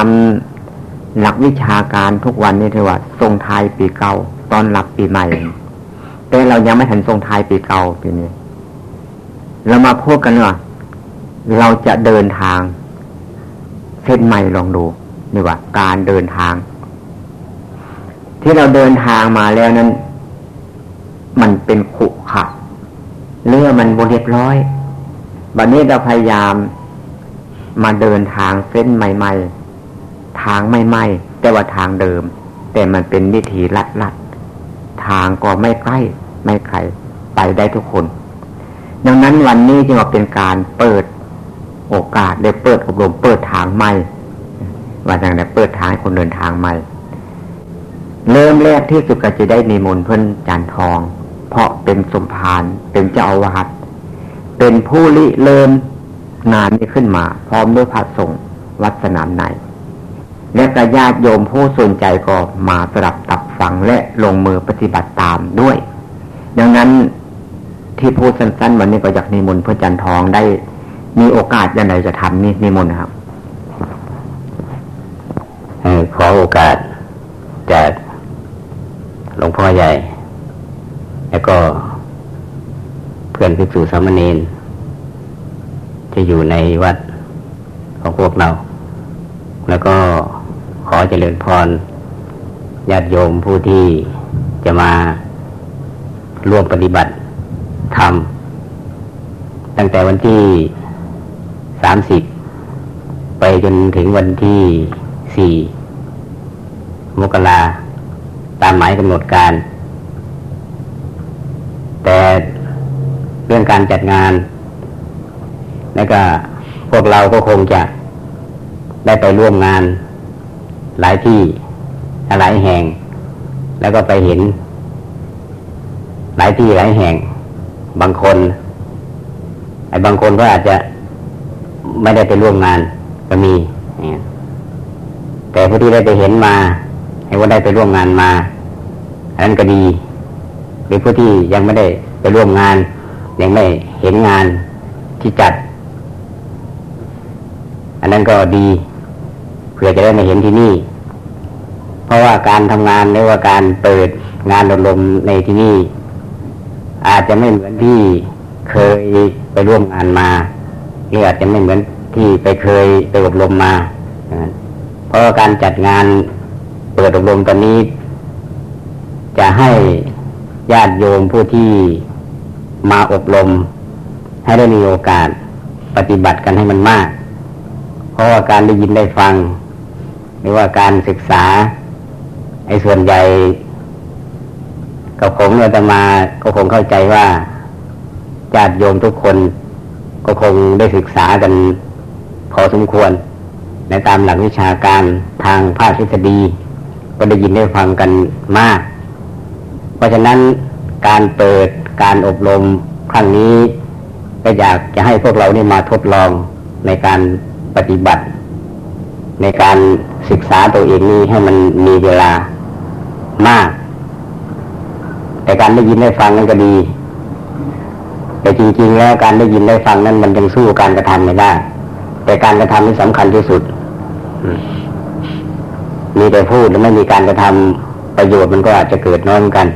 ามหลักวิชาการทุกวันนี้ถือว่าทรงทายปีเก่าตอนรับปีใหม่ แต่เรายังไม่ทันทรงทายปีเก่าปีนี้ เรามาพูดกันว่าเราจะเดินทาง เส้นใหม่ลองดูนี่ว่า การเดินทาง ที่เราเดินทางมาแล้วนั้น มันเป็นขุขะเรื่อมันบริเรียบร้อยบัดนนี้เราพยายามมาเดินทางเส้นใหม่ ๆ ทางไม่ไหม่แต่ว่าทางเดิม แต่มันเป็นวิธีลัดๆทางก็ไม่ใกล้ไม่ไกลไปได้ทุกคน ดังนั้นวันนี้จึงเป็นการเปิดโอกาสได้เปิดอบรมเปิดทางใหม่ว่าอย่างไรเปิดทางให้คนเดินทางใหม่ เริ่มแรกที่สุดก็จะได้นิมนต์เพื่อนจานทอง เพราะเป็นสมภารเป็นเจ้าอาวาสเป็นผู้ริเริ่มงานนี้ขึ้นมา พร้อมด้วยพระสงฆ์วัดสนามใน และกระญาติโยมผู้สนใจก็มาสลับตับฟังและลงมือปฏิบัติตามด้วย ดังนั้นที่พูดสั้นๆวันนี้ก็อยากนิมนต์พระจันทองได้มีโอกาสยังไงจะทำนี่นิมนต์นะครับขอโอกาสจากหลวงพ่อใหญ่ แล้วก็เพื่อนพิสูจสามเณรจะอยู่ในวัดของพวกเรา แล้วก็ ขอเจริญพรญาติโยมผู้ที่จะมาร่วมปฏิบัติธรรมตั้งแต่วันที่สามสิบไปจนถึงวันที่สี่มกราตามหมายกำหนดการ แต่เรื่องการจัดงาน แล้วก็พวกเราก็คงจะได้ไปร่วมงาน หลายที่หลายแห่ง แล้วก็ไปเห็น หลายที่หลายแห่ง บางคนไอ้บางคนก็อาจจะไม่ได้ไปร่วมงานก็มีแต่ผู้ที่ได้ไปเห็นมาให้ว่าได้ไปร่วมงานมาอันนั้นก็ดีหรือผู้ที่ยังไม่ได้ไปร่วมงาน ยังไม่เห็นงานที่จัด อันนั้นก็ดีเพื่อจะได้มาเห็นที่นี่ เพราะว่าการทำงานหรือว่าการเปิดงานอบรมในที่นี่ อาจจะไม่เหมือนที่เคยไปร่วมงานมาหรืออาจจะไม่เหมือนที่ไปเคยไปอบรมมา เพราะการจัดงานเปิดอบรมตอนนี้ จะให้ญาติโยมผู้ที่มาอบรม ให้ได้มีโอกาสปฏิบัติกันให้มันมาก เพราะว่าการได้ยินได้ฟัง หรือว่าการศึกษา ไอ้ส่วนใหญ่ก็คงเราจะมาก็คงเข้าใจว่าญาติโยมทุกคนก็คงได้ศึกษากันพอสมควรในตามหลักวิชาการทางภาคทฤษฎีก็ได้ยินได้ฟังกันมาก เพราะฉะนั้นการเปิดการอบรมครั้งนี้ ก็อยากจะให้พวกเรานี่มาทดลองในการปฏิบัติ ในการศึกษาตัวเองนี้ให้มันมีเวลา มาก แต่การได้ยินได้ฟังนั้นก็ดี แต่จริง ๆ แล้วการได้ยินได้ฟังนั้นมันยังสู้การกระทำไม่ได้ แต่การกระทำนี่สำคัญที่สุด มีแต่พูดแล้วไม่มีการกระทำประโยชน์มันก็อาจจะเกิดน้อยกัน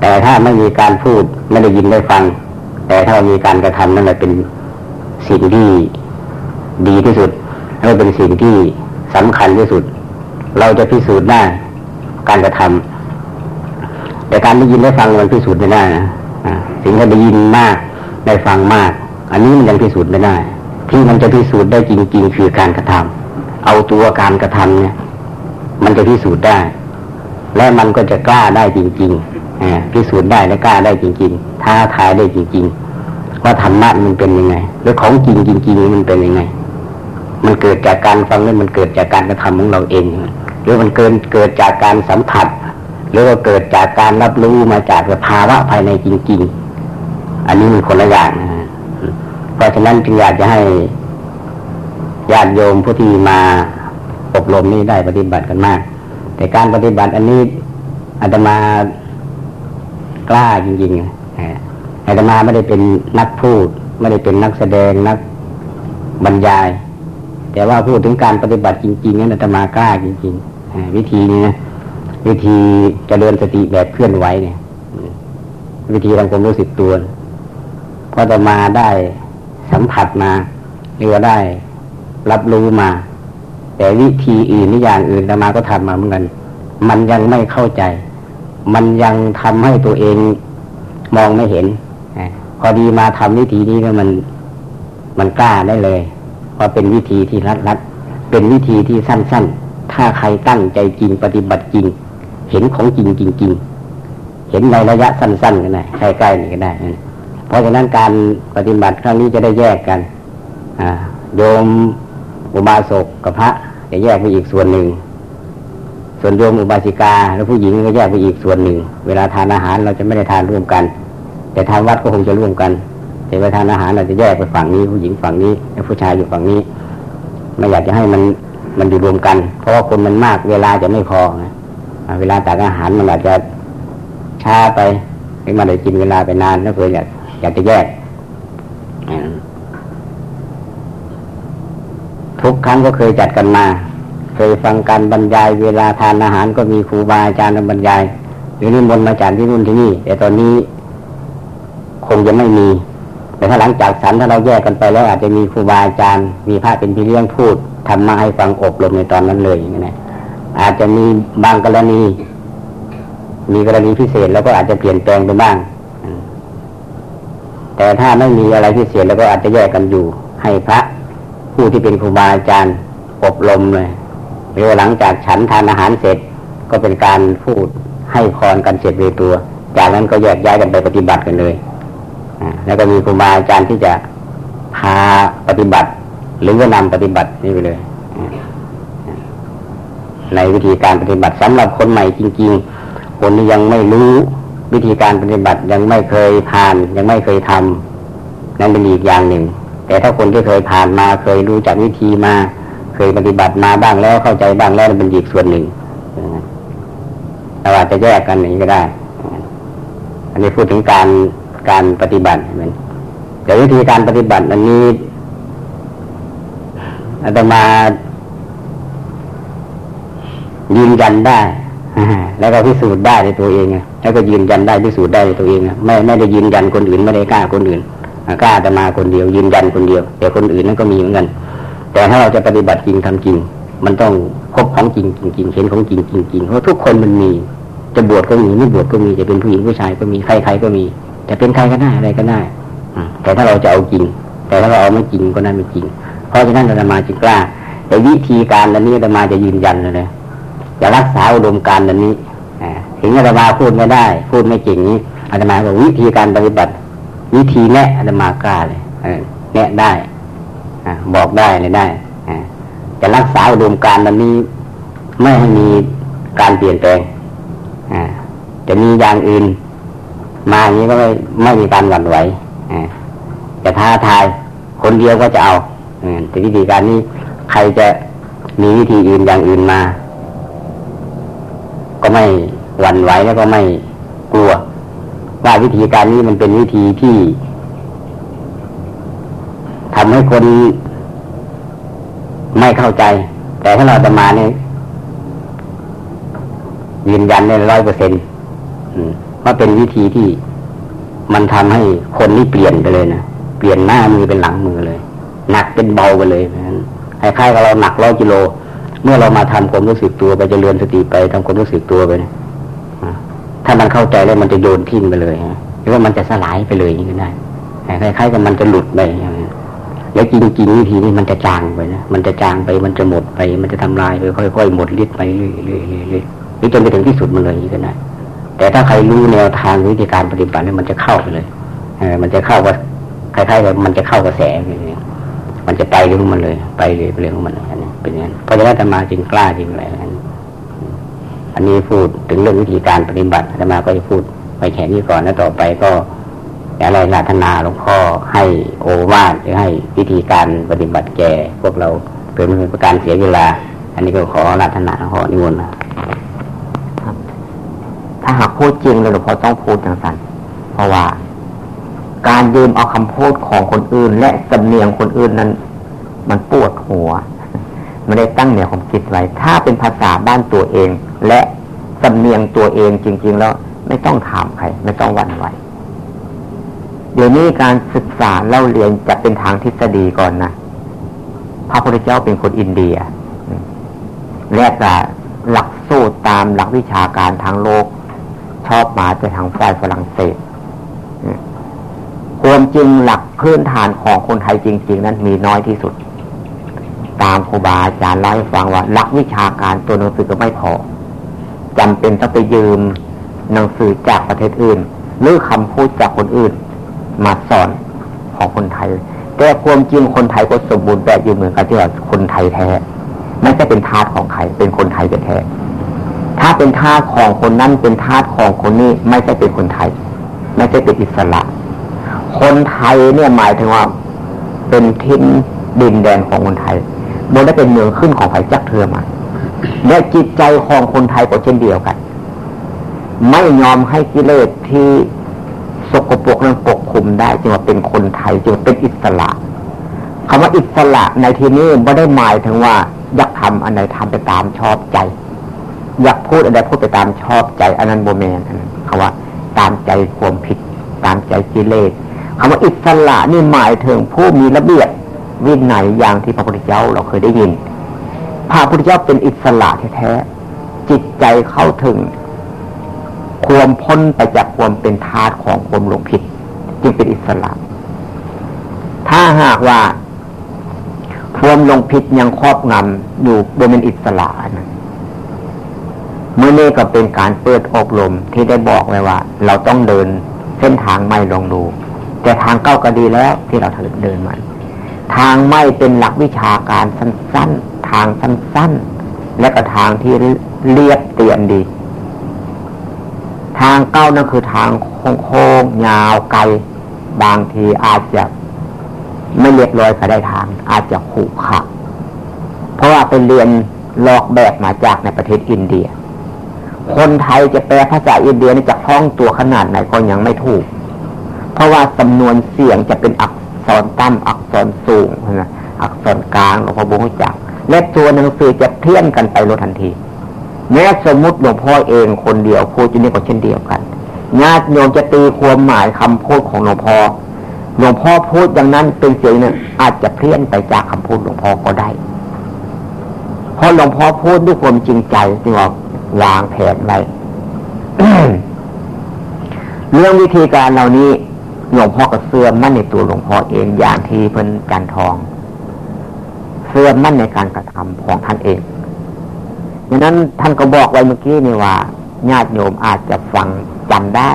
แต่ถ้าไม่มีการพูดไม่ได้ยินได้ฟัง แต่ถ้ามีการกระทำนั่นแหละเป็นสิ่งที่ดีที่สุดและเป็นสิ่งที่สำคัญที่สุด เราจะพิสูจน์ได้ การกระทำแต่การได้ยินได้ฟังมันพิสูจน์ไม่ได้นะสิ่งที่ได้ยินมากได้ฟังมาก อันนี้มันยังพิสูจน์ไม่ได้ ที่มันจะพิสูจน์ได้จริง ๆ คือการกระทำเอาตัวการกระทำเนี่ย มันจะพิสูจน์ได้ และมันก็จะกล้าได้จริงๆพิสูจน์ได้และกล้าได้จริง ๆ ท้าทายได้จริง ๆ ว่าธรรมะมันเป็นยังไงหรือของจริงจริงๆมันเป็นยังไงมันเกิดจากการฟังหรือมันเกิดจากการกระทำของเราเอง หรือมันเกินเกิดจากการสัมผัส หรือว่าเกิดจากการรับรู้มาจากสภาวะภายในจริง ๆ อันนี้มีคนละอย่างนะเพราะฉะนั้นจึงอยากจะให้ญาติโยมผู้ที่มาอบรมนี้ได้ปฏิบัติกันมาก แต่การปฏิบัติอันนี้อาตมากล้าจริงๆอาตมาไม่ได้เป็นนักพูด ไม่ได้เป็นนักแสดงนักบรรยาย แต่ว่าพูดถึงการปฏิบัติจริง ๆ นั้นอาตมากล้าจริงๆวิธีนี้นะวิธีเจริญสติแบบเคลื่อนไหวเนี่ย วิธีทางความรู้สึกตัวพออาตมาได้สัมผัสมาหรือว่าได้รับรู้มา แต่วิธีอื่นนี่อย่างอื่นอาตมาก็ทำมาเหมือนกันมันยังไม่เข้าใจ มันยังทำให้ตัวเองมองไม่เห็นพอดีมาทำวิธีนี้ก็มันมันกล้าได้เลย เพราเป็นวิธีที่รัดรัดเป็นวิธีที่สั้น ๆ ถ้าใครตั้งใจจริงปฏิบัติจริง เห็นของจริงจริงๆเห็นในระยะสั้นๆก็ได้ใกล้ๆนี่ก็ได้ เพราะฉะนั้นการปฏิบัติครั้งนี้จะได้แยกกันโยมอุบาสกกับพระจะแยกไปอีกส่วนหนึ่ง ส่วนโยมอุบาสิกาแล้วผู้หญิงก็แยกไปอีกส่วนหนึ่ง เวลาทานอาหารเราจะไม่ได้ทานร่วมกัน แต่ทานวัดก็คงจะร่วมกัน เวลาทานอาหารเราจะแยกไปฝั่งนี้ ผู้หญิงฝั่งนี้ผู้ชายอยู่ฝั่งนี้ ไม่อยากจะให้มันมันอยู่รวมกัน เพราะว่าคนมันมากเวลาจะไม่พอนะเวลาตักอาหารมันอาจจะช้าไปไม่มาได้กินเวลาไปนานแล้วเพื่ออยากอยากจะแยกทุกครั้งก็เคยจัดกันมา เคยฟังการบรรยาย เวลาทานอาหารก็มีครูบาอาจารย์บรรยายหรือนิมนต์มาจากที่นู่นที่นี่ แต่ตอนนี้คงจะไม่มี แต่ถ้าหลังจากสันถ้าเราแยกกันไปแล้ว อาจจะมีครูบาอาจารย์ มีพระเป็นพี่เลี้ยงพูดทำมาให้ฟังอบรมในตอนนั้นเลยอย่างนี้นะอาจจะมีบางกรณี มีกรณีพิเศษแล้วก็อาจจะเปลี่ยนแปลงไปบ้าง แต่ถ้าไม่มีอะไรพิเศษแล้วก็อาจจะแยกกันอยู่ ให้พระผู้ที่เป็นครูบาอาจารย์อบรมเลยหรือหลังจากฉันทานอาหารเสร็จก็เป็นการพูดให้พรกันเสร็จเลยตัว จากนั้นก็แยกย้ายกันไปปฏิบัติกันเลย แล้วก็มีครูบาอาจารย์ที่จะพาปฏิบัติ หรือว่านำปฏิบัตินี่ไปเลย ในวิธีการปฏิบัติสำหรับคนใหม่จริง ๆ คนที่ยังไม่รู้วิธีการปฏิบัติยังไม่เคยผ่าน ยังไม่เคยทำนั่นเป็นอีกอย่างหนึ่ง แต่ถ้าคนที่เคยผ่านมาเคยรู้จักวิธีมา เคยปฏิบัติมาบ้างแล้วเข้าใจบ้างแล้วเป็นอีกส่วนหนึ่งเราอาจจะแยกกันอย่างนี้ก็ได้ อันนี้พูดถึงการ การปฏิบัติเหมือนแต่วิธีการปฏิบัติอันนี้อาตมายืนยันได้ แล้วก็พิสูจน์ได้ในตัวเองแล้วก็ยืนยันได้พิสูจน์ได้ในตัวเองไม่ไม่ได้ยืนยันคนอื่นไม่ได้กล้าคนอื่นกล้าแต่มาคนเดียว ยืนยันคนเดียว แต่คนอื่นนั้นก็มีเหมือนกัน แต่ถ้าเราจะปฏิบัติจริงทำจริง มันต้องพบของจริงจริงเห็นของจริงจริงเพราะทุกคนมันมี จะบวชก็มีไม่บวชก็มีจะเป็นผู้หญิงผู้ชายก็มีใครใครก็มี จะเป็นใครก็ได้อะไรก็ได้แต่ถ้าเราจะเอาจริง แต่ถ้าเราเอาไม่จริงก็นั่นไม่จริง เพราะฉะนั้นเรามาจึงกล้า แต่วิธีการอันนี้เรามาจะยืนยันเลยจะรักษาอุดมการณ์อันนี้ถึงอาตมาพูดไม่ได้ พูดไม่เก่งนี้อาตมาบอกวิธีการปฏิบัติ วิธีแนะอาตมากล้าเลยแนะได้บอกได้เลยได้จะรักษาอุดมการณ์อันนี้ ไม่ให้มีการเปลี่ยนแปลงจะมีอย่างอื่น มาอย่างนี้ก็ไม่ไม่มีการหวั่นไหวจะท้าทายคนเดียวก็จะเอาแต่วิธีการนี้ใครจะมีวิธีอื่นอย่างอื่นมา ก็ไม่หวั่นไหวแล้วก็ไม่กลัว ว่าวิธีการนี้มันเป็นวิธีที่ทำให้คนไม่เข้าใจ แต่ถ้าเราจะมาเนี่ยยืนยันในร้อยเปอร์เซ็นต์ ว่าเป็นวิธีที่มันทำให้คนนี้เปลี่ยนไปเลยนะเปลี่ยนหน้ามือเป็นหลังมือเลย หนักเป็นเบาไปเลยคล้ายๆกับเราหนักร้อยกิโล เมื่อเรามาทำความรู้สึกตัวไปจะเรียนสติไปทำความรู้สึกตัวไปถ้ามันเข้าใจแล้วมันจะโยนทิ้งไปเลยหรือว่ามันจะสลายไปเลยอย่างนี้ได้คล้ายๆกับมันจะหลุดไปแล้วจริงๆวิธีนี้มันจะจางไปนะมันจะจางไปมันจะหมดไป มันจะทำลายไปค่อยๆหมดฤทธิ์ไปเรื่อยๆหรือจนไปถึงที่สุดมันเลยอย่างนี้ก็ได้ แต่ถ้าใครรู้แนวทางวิธีการปฏิบัติเนี่ยมันจะเข้าไปเลยเออมันจะเข้ากับคล้ายๆกับมันจะเข้ากระแสอย่างนี้มันจะไปเรื่องมันเลย ไปเรื่องมันเลยเป็นอย่างนั้นเพราะฉะนั้นธรรมาจึงกล้าจริงอะไรนั้อันนี้พูดถึงเรื่องวิธีการปฏิบัติธรรมาก็จะพูดไปแค่นี้ก่อนแล้วต่อไปก็อะไรลาธนาหลวงพ่อให้โอวาทหรือให้วิธีการปฏิบัติแก่ พวกเราเพื่อเป็นการเสียเวลา อันนี้ก็ขอลาธนาหลวงพ่อนิมนต์าหากพูดจริงเลยหลวงพ่อต้องพูดอย่างสั้นเพราะว่า การยืมเอาคำพูดของคนอื่น และสำเนียงคนอื่นนั้น มันปวดหัวไม่ได้ตั้งแนวความคิดไว้ ถ้าเป็นภาษาบ้านตัวเอง และสำเนียงตัวเองจริง ๆ แล้วไม่ต้องถามใคร ไม่ต้องวันไหวเดี๋ยวนี้การศึกษาเล่าเรียนจะเป็นทางทฤษฎีก่อนนะพระพุทธเจ้าเป็นคนอินเดียแรกแต่หลักสูตรตามหลักวิชาการทางโลก ชอบมาจากทางฝ่ายฝรั่งเศสความจริงหลักพื้นฐานของคนไทยจริง ๆ นั้นมีน้อยที่สุด ตามครูบาอาจารย์เล่าให้ฟังว่า หลักวิชาการตัวหนังสือก็ไม่พอจำเป็นต้องไปยืมหนังสือจากประเทศอื่น หรือคำพูดจากคนอื่น มาสอนของคนไทย แต่ความจริงคนไทยก็สมบูรณ์แบบอยู่เหมือนกันที่ว่าคนไทยแท้ไม่ใช่เป็นทาสของใครเป็นคนไทยแท้ ถ้าเป็นทาสของคนนั้นเป็นทาสของคนนี้ไม่ใช่เป็นคนไทย ไม่ใช่เป็นอิสระ คนไทยเนี่ยหมายถึงว่า เป็นทินดินแดนของคนไทยบนได้เป็นเมืองขึ้นของไผ่จักเทือมาและจิตใจของคนไทยก็เช่นเดียวกัน ไม่ยอมให้กิเลสที่สกปรกนั้นปกคุมได้จึงว่าเป็นคนไทยจึงเป็นอิสระคำว่าอิสระในที่นี้ไม่ได้หมายถึงว่าอยากทำอันใดทำไปตามชอบใจ อยากพูดอันใดพูดไปตามชอบใจอันนั้นโมเมนคำว่า ตามใจความผิด ตามใจกิเลสคำว่าอิสระนี่หมายถึงผู้มีระเบียบวินัยอย่างที่พระพุทธเจ้าเราเคยได้ยิน พระพุทธเจ้าเป็นอิสระแท้ๆจิตใจเข้าถึง ความพ้นไปจากความเป็นทาสของความหลงผิด จึงเป็นอิสระ ถ้าหากว่าความหลงผิดยังครอบงำอยู่โบนเป็นอิสระนะ เมื่อนี้ก็เป็นการเปิดอบรมที่ได้บอกไว้ว่า เราต้องเดินเส้นทางไม่ลองดู แต่ทางเก้าก็ดีแล้วที่เราถเดินมาทางไม่เป็นหลักวิชาการสั้นๆ ทางสั้นๆ และก็ทางที่เรียบเตียนดี ทางเก้านั่นคือทางโค้งๆยาวไกล บางทีอาจจะไม่เรียบร้อยก็ได้ทาง อาจจะขู่ขักเพราะว่าไปเรียนลอกแบบมาจากในประเทศอินเดีย คนไทยจะแปลภาษาอินเดียนี่จะคล่องตัวขนาดไหนก็ยังไม่ถูก เพราะว่าจำนวนเสียงจะเป็นอักษรต่ำอักษรสูงนะอักษรกลางหลวงพ่อบุญจักและตัวหนังสือจะเพี้ยนกันไปรถทันทีแม้สมมุติหลวงพ่อเองคนเดียวพูดอยู่นี่ก็เช่นเดียวกันญาติโยมจะตีความหมายคำพูดของหลวงพ่อหลวงพ่อพูดอย่างนั้นเป็นเสียงนี่ยอาจจะเพี้ยนไปจากคำพูดหลวงพ่อก็ได้เพราะหลวงพ่อพูดด้วยความจริงใจที่ว่า วางแผนไว้เรื่องวิธีการเหล่านี้หลวงพ่อก็เสื่อมมั่นในตัวหลวงพ่อเองอย่างที่เพิ่นการทองเสื่อมมั่นในการกระทำของท่านเองดังนั้นท่านก็บอกไว้เมื่อกี้นี่ว่าญาติโยมอาจจะฟังจำได้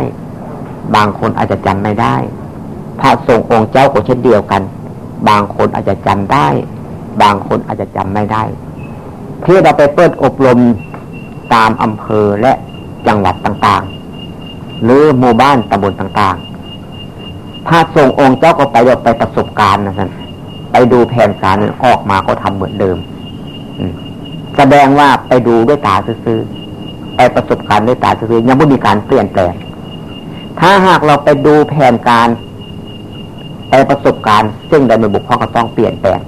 บางคนอาจจะจำไม่ได้ พระทรงองค์เจ้าก็เช่นเดียวกัน บางคนอาจจะจำได้ บางคนอาจจะจำไม่ได้ ที่เราไปเปิดอบรม ตามอำเภอและจังหวัดต่างๆ หรือหมู่บ้านตำบลต่างๆพระทรงองค์เจ้าก็ไปไปประสบการณ์นะท่านไปดูแผนการออกมาก็ทำเหมือนเดิมแสดงว่าไปดูด้วยตาซื้อไปประสบการณ์ด้วยตาซื้อยังไม่มีการเปลี่ยนแปลงถ้าหากเราไปดูแผนการไปประสบการณ์ ซึ่งใดในบุคคลก็ต้องเปลี่ยนแปลง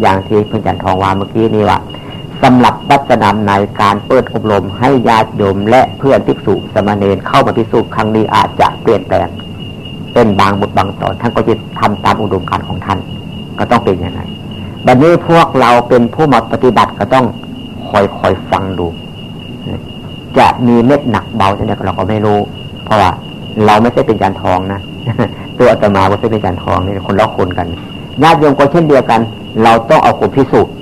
อย่างที่เพื่อนจันทองวาเมื่อกี้นี่ว่า สำหรับวัฒนธรรมในการเปิดอบรมให้ญาติโยมและเพื่อนภิกษุสมณเณรเข้ามาพิสูจน์ครั้งนี้อาจจะเปลี่ยนแปลงเป็นบางบทบางตอนท่านก็จะทำตามอุดมการณ์ของท่าน ก็ต้องเป็นอย่างไรบัดนี้พวกเราเป็นผู้มาปฏิบัติก็ต้องคอยคอยฟังดู จะมีเม็ดหนักเบาจะไหนเราก็ไม่รู้ เพราะว่าเราไม่ใช่เป็นจานทองนะตัวอาตมาไม่ใช่เป็นจานทองนี่คนละคนกันญาติโยมก็เช่นเดียวกัน เราต้องเอาคนพิสูจน์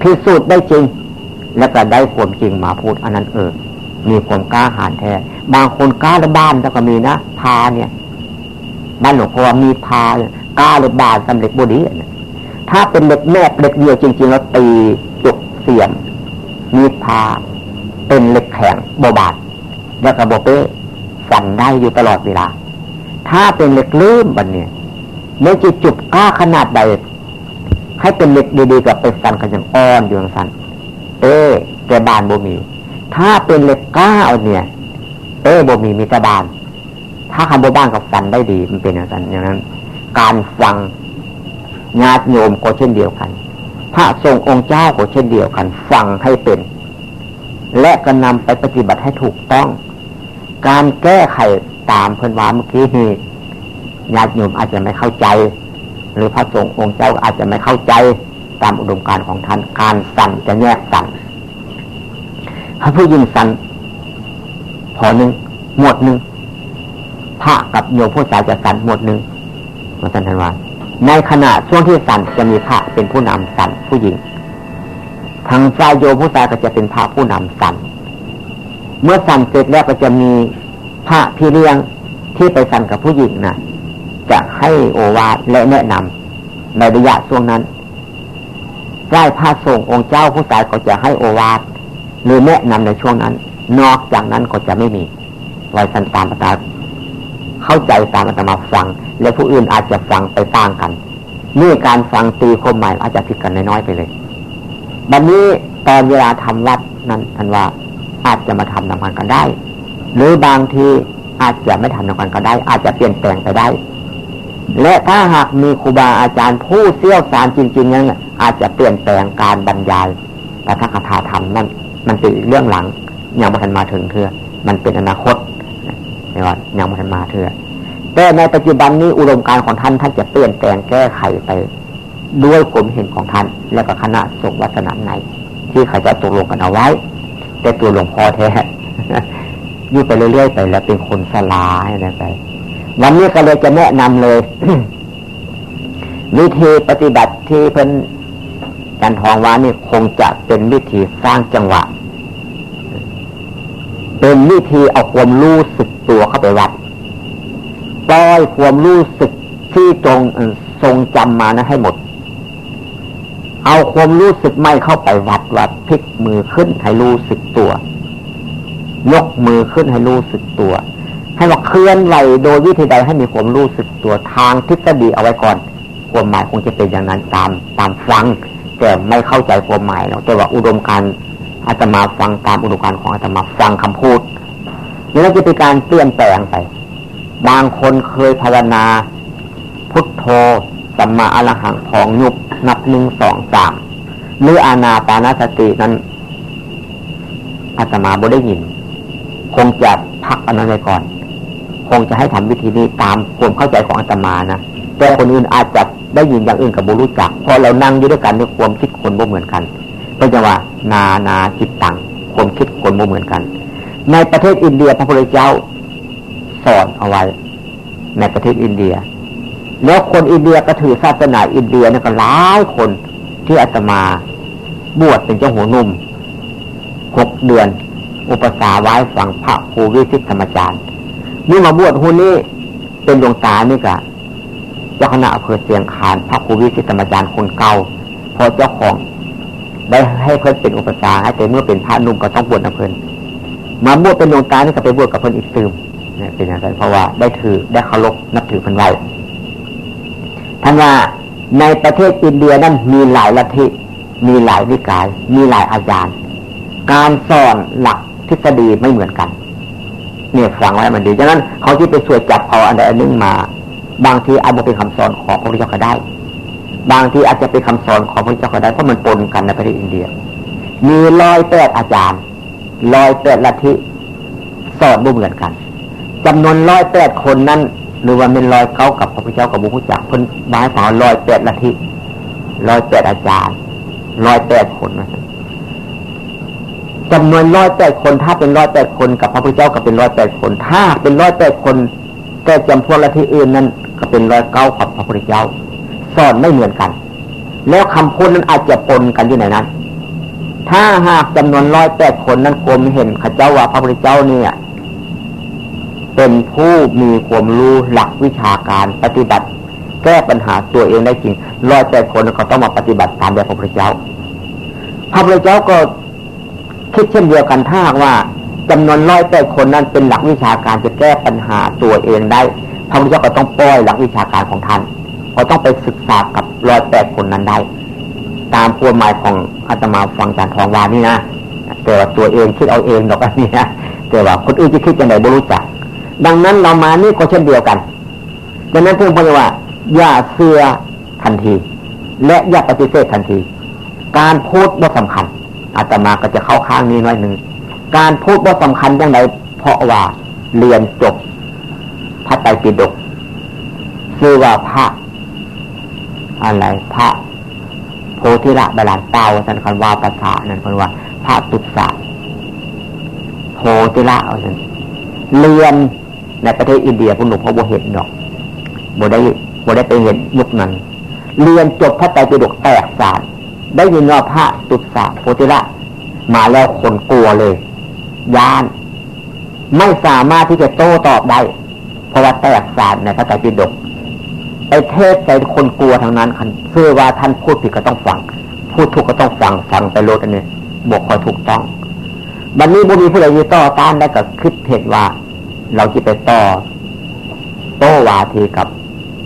พิสูจน์ได้จริง แล้วก็ได้ความจริงมาพูดอันนั้นเออ มีความกล้าหาญแท้ บางคนกล้าละบ้านแล้วก็มีนะพาเนี่ยบ้านหลวงพ่อมีพากล้าหรือบาทสำเร็จบุรีถ้าเป็นเล็กแม่เล็กเดียวจริงๆแล้วตีจุกเสียมมีพาเป็นเหล็กแข็งโบบาดแล้วก็บเป้สั่นได้อยู่ตลอดเวลา ถ้าเป็นเหล็กลื่มบันเนี่ยเมื่อจิตจุบกล้าขนาดใด ให้เป็นเล็กดีๆกับไปสั่นกันอย่างอ้อนอยู่อย่างสันเอ้แต่บานโบมี ถ้าเป็นเล็กก้าเนี่ยเอ้โบมีมีแต่บาน ถ้าคำโบบ้านกับสันได้ดีมันเป็นอย่างนั้นอย่างนั้น การฟังญาติโยมก็เช่นเดียวกัน พระทรงองค์เจ้าก็เช่นเดียวกัน ฟังให้เป็น และก็นำไปปฏิบัติให้ถูกต้อง การแก้ไขตามเพื่อนว่าเมื่อกี้นี้ญาติโยมอาจจะไม่เข้าใจ หรือพระสงฆ์องค์เจ้าอาจจะไม่เข้าใจตามอุดมการของท่านการสั่นจะแยกสั่นถ้าผู้ยิงสั่นพอหนึ่งหมดหนึ่งพระกับโยมผู้ชายจะสั่นหมดหนึ่งมาสันทันว่าในขณะช่วงที่สั่นจะมีพระเป็นผู้นำสั่นผู้หญิงทางชายโยมผู้ชายก็จะเป็นพระผู้นำสั่นเมื่อสั่นเสร็จแล้วก็จะมีพระพี่เลี้ยงที่ไปสั่นกับผู้หญิงน่ะ จะให้โอวาทและแนะนำในระยะช่วงนั้นได้พระส่งองค์เจ้าผู้ชายก็จะให้โอวาทหรือแนะนำในช่วงนั้น นอกจากนั้นก็จะไม่มีไว้สันตามตาเข้าใจตามอาตมาฟัง และผู้อื่นอาจจะฟังไปต่างกันนี่การฟังตีความหมายอาจจะผิดกันน้อยๆไปเลยบัดนนี้ตอนเวลาทำวัดนั้นท่านว่าอาจจะมาทำนำกันกันได้ หรือบางทีอาจจะไม่ทำนำกันก็ได้ อาจจะเปลี่ยนแปลงไปได้ และถ้าหากมีครูบาอาจารย์ผู้เชี่ยวชาญจริง ๆ นั้นอาจจะเปลี่ยนแปลงการบรรยายแต่ถ้าคาถาธรรมนั่นมันเป็นเรื่องหลังยังไม่ทันมาถึงเถื่อมันเป็นอนาคตไม่ว่ายังไม่ทันมาเถื่อแต่ในปัจจุบันนี้อุดมการของท่านท่านจะเปลี่ยนแปลงแก้ไขไปด้วยผมเห็นของท่าน และก็คณะสงฆ์วัฒนไหนที่เขาจะตกลงกันเอาไว้ แต่ตัวหลวงพ่อแท้ยู่ไปเรื่อยๆไปแล้วเป็นคนสลายนะไป วันนี้ก็เลยจะแนะนำเลย วิธีปฏิบัติที่เพิ่นจันทองวานี่คงจะเป็นวิธีสร้างจังหวะ เป็นวิธีเอาความรู้สึกตัวเข้าไปวัดปล่อยความรู้สึกที่ตรงทรงจำมานะให้หมด เอาความรู้สึกไม่เข้าไปวัดวัดพลิกมือขึ้นให้รู้สึกตัว ยกมือขึ้นให้รู้สึกตัว ให้ว่าเคลื่อนไหวโดยวิธีใดให้มีความรู้สึกตัวทางทฤษฎีเอาไว้ก่อน ความหมายคงจะเป็นอย่างนั้นตามตามฟัง แต่ไม่เข้าใจความหมายเนาะแต่ว่าอุดมการอาตมาฟังตามอุดมการของอาตมาฟังคำพูดนี่จะเป็นการเปลี่ยนแปลงไป บางคนเคยภาวนา พุทโธสัมมาอรหังของยุบนับหนึ่งสองสามหรืออานาปานาสตินั้นอาตมาบ่ได้ยิน คงจะพักอันนั้นไว้ก่อน คงจะให้ทำวิธีนี้ตามความเข้าใจของอาตมานะแต่คนอื่นอาจจะได้ยินอย่างอื่นกับบุรุษจักพอเรานั่งอยู่ด้วยกันในความคิดคนบ่เหมือนกันก็จะว่านานาจิตตังความคิดคนบ่เหมือนกัน ในประเทศอินเดียพระพุทธเจ้าสอนเอาไว้ ในประเทศอินเดีย แล้วคนอินเดียก็ถือศาสนาอินเดียนี่ก็หลายคนที่อาตมาบวชเป็นเจ้าหัวนุ่มหกเดือน อุปสาไว้ฝังพระภูวิสิทธรรมจารย์ นี่มาบวชหุ่นนี้เป็นดวงตานี่กะจ้าคณะอำเภอเสียงคานพระครูวิสิตธรรมจารย์คนเก่าพอเจ้าของ ได้ให้เพิ่นเป็นอุปสาให้แต่เมื่อเป็นพระนุ่มก็ต้องบวชนะเพิ่นมาบวชเป็นดวงตานี่ก็ไปบวชกับเพิ่นอีกซึมเนี่ยเป็นอย่างไรเพราะว่าได้ถือได้เคารพนับถือเพิ่นไว้ท่านว่าในประเทศอินเดียนั้นมีหลายลัทธิมีหลายวิกาย มีหลายอาจารย์ การสอนหลักทฤษฎีไม่เหมือนกัน เนี่ยฟังไว้มันดีดังนั้นเขาที่ไปช่วยจับเอาอันใดอันหนึ่งมา บางทีอาจจะเป็นคำสอนของพระพุทธเจ้าก็ได้ บางทีอาจจะเป็นคำสอนของพระพุทธเจ้าก็ได้เพราะมันปนกันในประเทศอินเดีย มีรอยแปดอาจารย์รอยแปดลัทธิสอนบ่เหมือนกันจำนวนร้อยแปดคนนั้นหรือว่าเป็นรอยเก้ากับพระพุทธเจ้ากับบุคคลจักเพิ่นหมายถึงรอยแปดลัทธิรอยแปดอาจารย์รอยแปดคนนะ จำนวนร้อยแปดคนถ้าเป็นร้อยแปดคนกับพระพุทธเจ้าก็เป็นร้อยแปดคน ถ้าเป็นร้อยแปดคนแต่จำพวกละที่อื่นนั้นก็เป็นร้อยเก้าของพระพุทธเจ้าสอนไม่เหมือนกัน แล้วคำพูดนั้นอาจจะปนกันอยู่ในนั้น ถ้าหากจำนวนร้อยแปดคนนั้นกลมเห็นข้าเจ้าว่าพระพุทธเจ้าเนี่ยเป็นผู้มีความรู้หลักวิชาการปฏิบัติ แก้ปัญหาตัวเองได้จริงร้อยแปดคนเขาต้องมาปฏิบัติตามแบบพระพุทธเจ้าพระพุทธเจ้าก็ คิดเช่นเดียวกันถ้าว่าจำนวนร้อยแปดคนนั้นเป็นหลักวิชาการจะแก้ปัญหาตัวเองได้พระพุทธเจ้าก็ต้องปล่อยหลักวิชาการของท่าน ก็ต้องไปศึกษากับร้อยแปดคนนั้นได้ ตามพวามหมายของอาตมาฟังจารทองวานี่นะแต่ว่าตัวเองคิดเอาเองดอกอันนี้นะแต่ว่าคนอื่นจะคิดยังไงไม่รู้จัก ดังนั้นเรามานี่ก็เช่นเดียวกัน ดังนั้นเพื่อนพูดว่าอย่าเสือทันที และอย่าปฏิเสธทันที การพูดว่าสำคัญ อาตมาก็จะเข้าข้างนี้น้อยหนึ่ง การพูดว่าสำคัญยังไงเพราะว่าเรียนจบพระไตรปิฎกชื่อว่าพระอะไรพระโพธิละบาลานเตาสันคันว่าภาษานั่นคนว่า พระตุสาโพธิละเอาสันเรียนในประเทศอินเดียพวกหนุ่มเขาบ่เห็นดอกโบได้โบได้ไปเห็นยุคนั้น เรียนจบพระไตรปิฎกแตกสาร ได้ยินว่าพระตุสาโพธิละมาแล้วคนกลัวเลยยานไม่สามารถที่จะโต้ตอบได้เพราะว่าแตกสารในพระไตรปิฎกไอเทศใจคนกลัวทางนั้นคันเพื่อว่าท่านพูดผิดก็ต้องฟัง พูดถูกก็ต้องฟังฟังไปโลดอันนี้บอกคอยถูกต้องบันนี้บุมีผู้ใดยีต่อต้านได้ก็คิดเห็นว่า เราจะไปต่อโต้วาทีกับ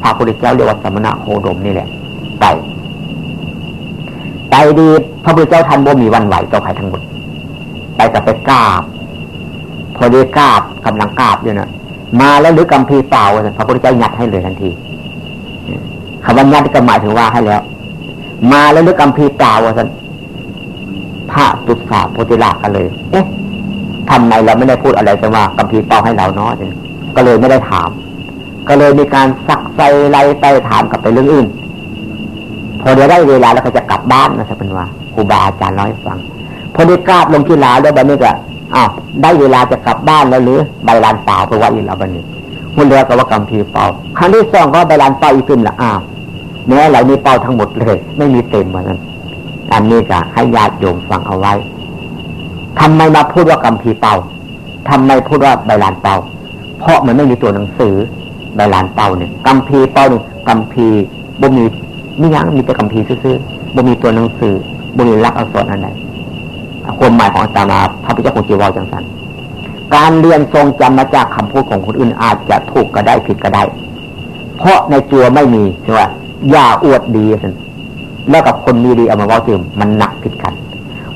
พระพุทธเจ้าเรียกว่าสมณะโคดมนี่แหละไป ไปดีพระพุทธเจ้าท่านบ่มีวันไหวต่อใครทั้งหมดไปกับไปกราบ พอดีกราบกำลังกราบอยู่นะมาแล้วหรือกำพีเปล่าพระพุทธเจ้ายัดให้เลยทันทีคำว่ายัดก็หมายถึงว่าให้แล้ว มาแล้วหรือกำพีเปล่าว่าสันพระตุสาโพธิลากันเลย เอ๊ะทำไมเราไม่ได้พูดอะไรจะว่ากำพีเปล่าให้เราเนาะก็เลยไม่ได้ถาม ก็เลยมีการซักไซไล่ไปถามกลับไปเรื่องอื่น พอเดี๋ยวได้เวลาแล้วก็จะกลับบ้านนะสัเป็นว่าครูบาอาจารย์เล่าให้ฟัง พอได้กราบลงที่ลาแล้วบันนี้ก็อ้าวได้เวลาจะกลับบ้านแล้วหรือใบลานเปล่าไปว่าอีกแล้วบันนี้คุณเรียกว่ากำพีเป่าครั้งที่สองก็ใบลานเป่าอีกขึ้นละอ้าวแม้เรามีเป่าทั้งหมดเลย ไม่มีเต็มเหมือนกันอันนี้จะให้ญาติโยมฟังเอาไว้ทำไมมาพูดว่ากำพีเป่าทำไมพูดว่าใบลานเป่าเพราะมันไม่มีตัวหนังสือใบลานเป่าเนี่ยกำพีเป่าเนี่ยกำพีบ่มี ม่ยังมีแต่กำพีซื่อๆบ่มีตัวหนังสือบ่มีลักอักษรอะไรความหมายของอาจารย์มาพระพุทธเจ้าจีวรจังสันการเรียนทรงจำมาจากคำพูดของคนอื่นอาจจะถูกก็ได้ผิดก็ได้ เพราะในจัวไม่มีใช่ไหมอย่าอวดดีสิแล้วกับคนมีดีเอามาว่าจืมมันหนักผิดกัน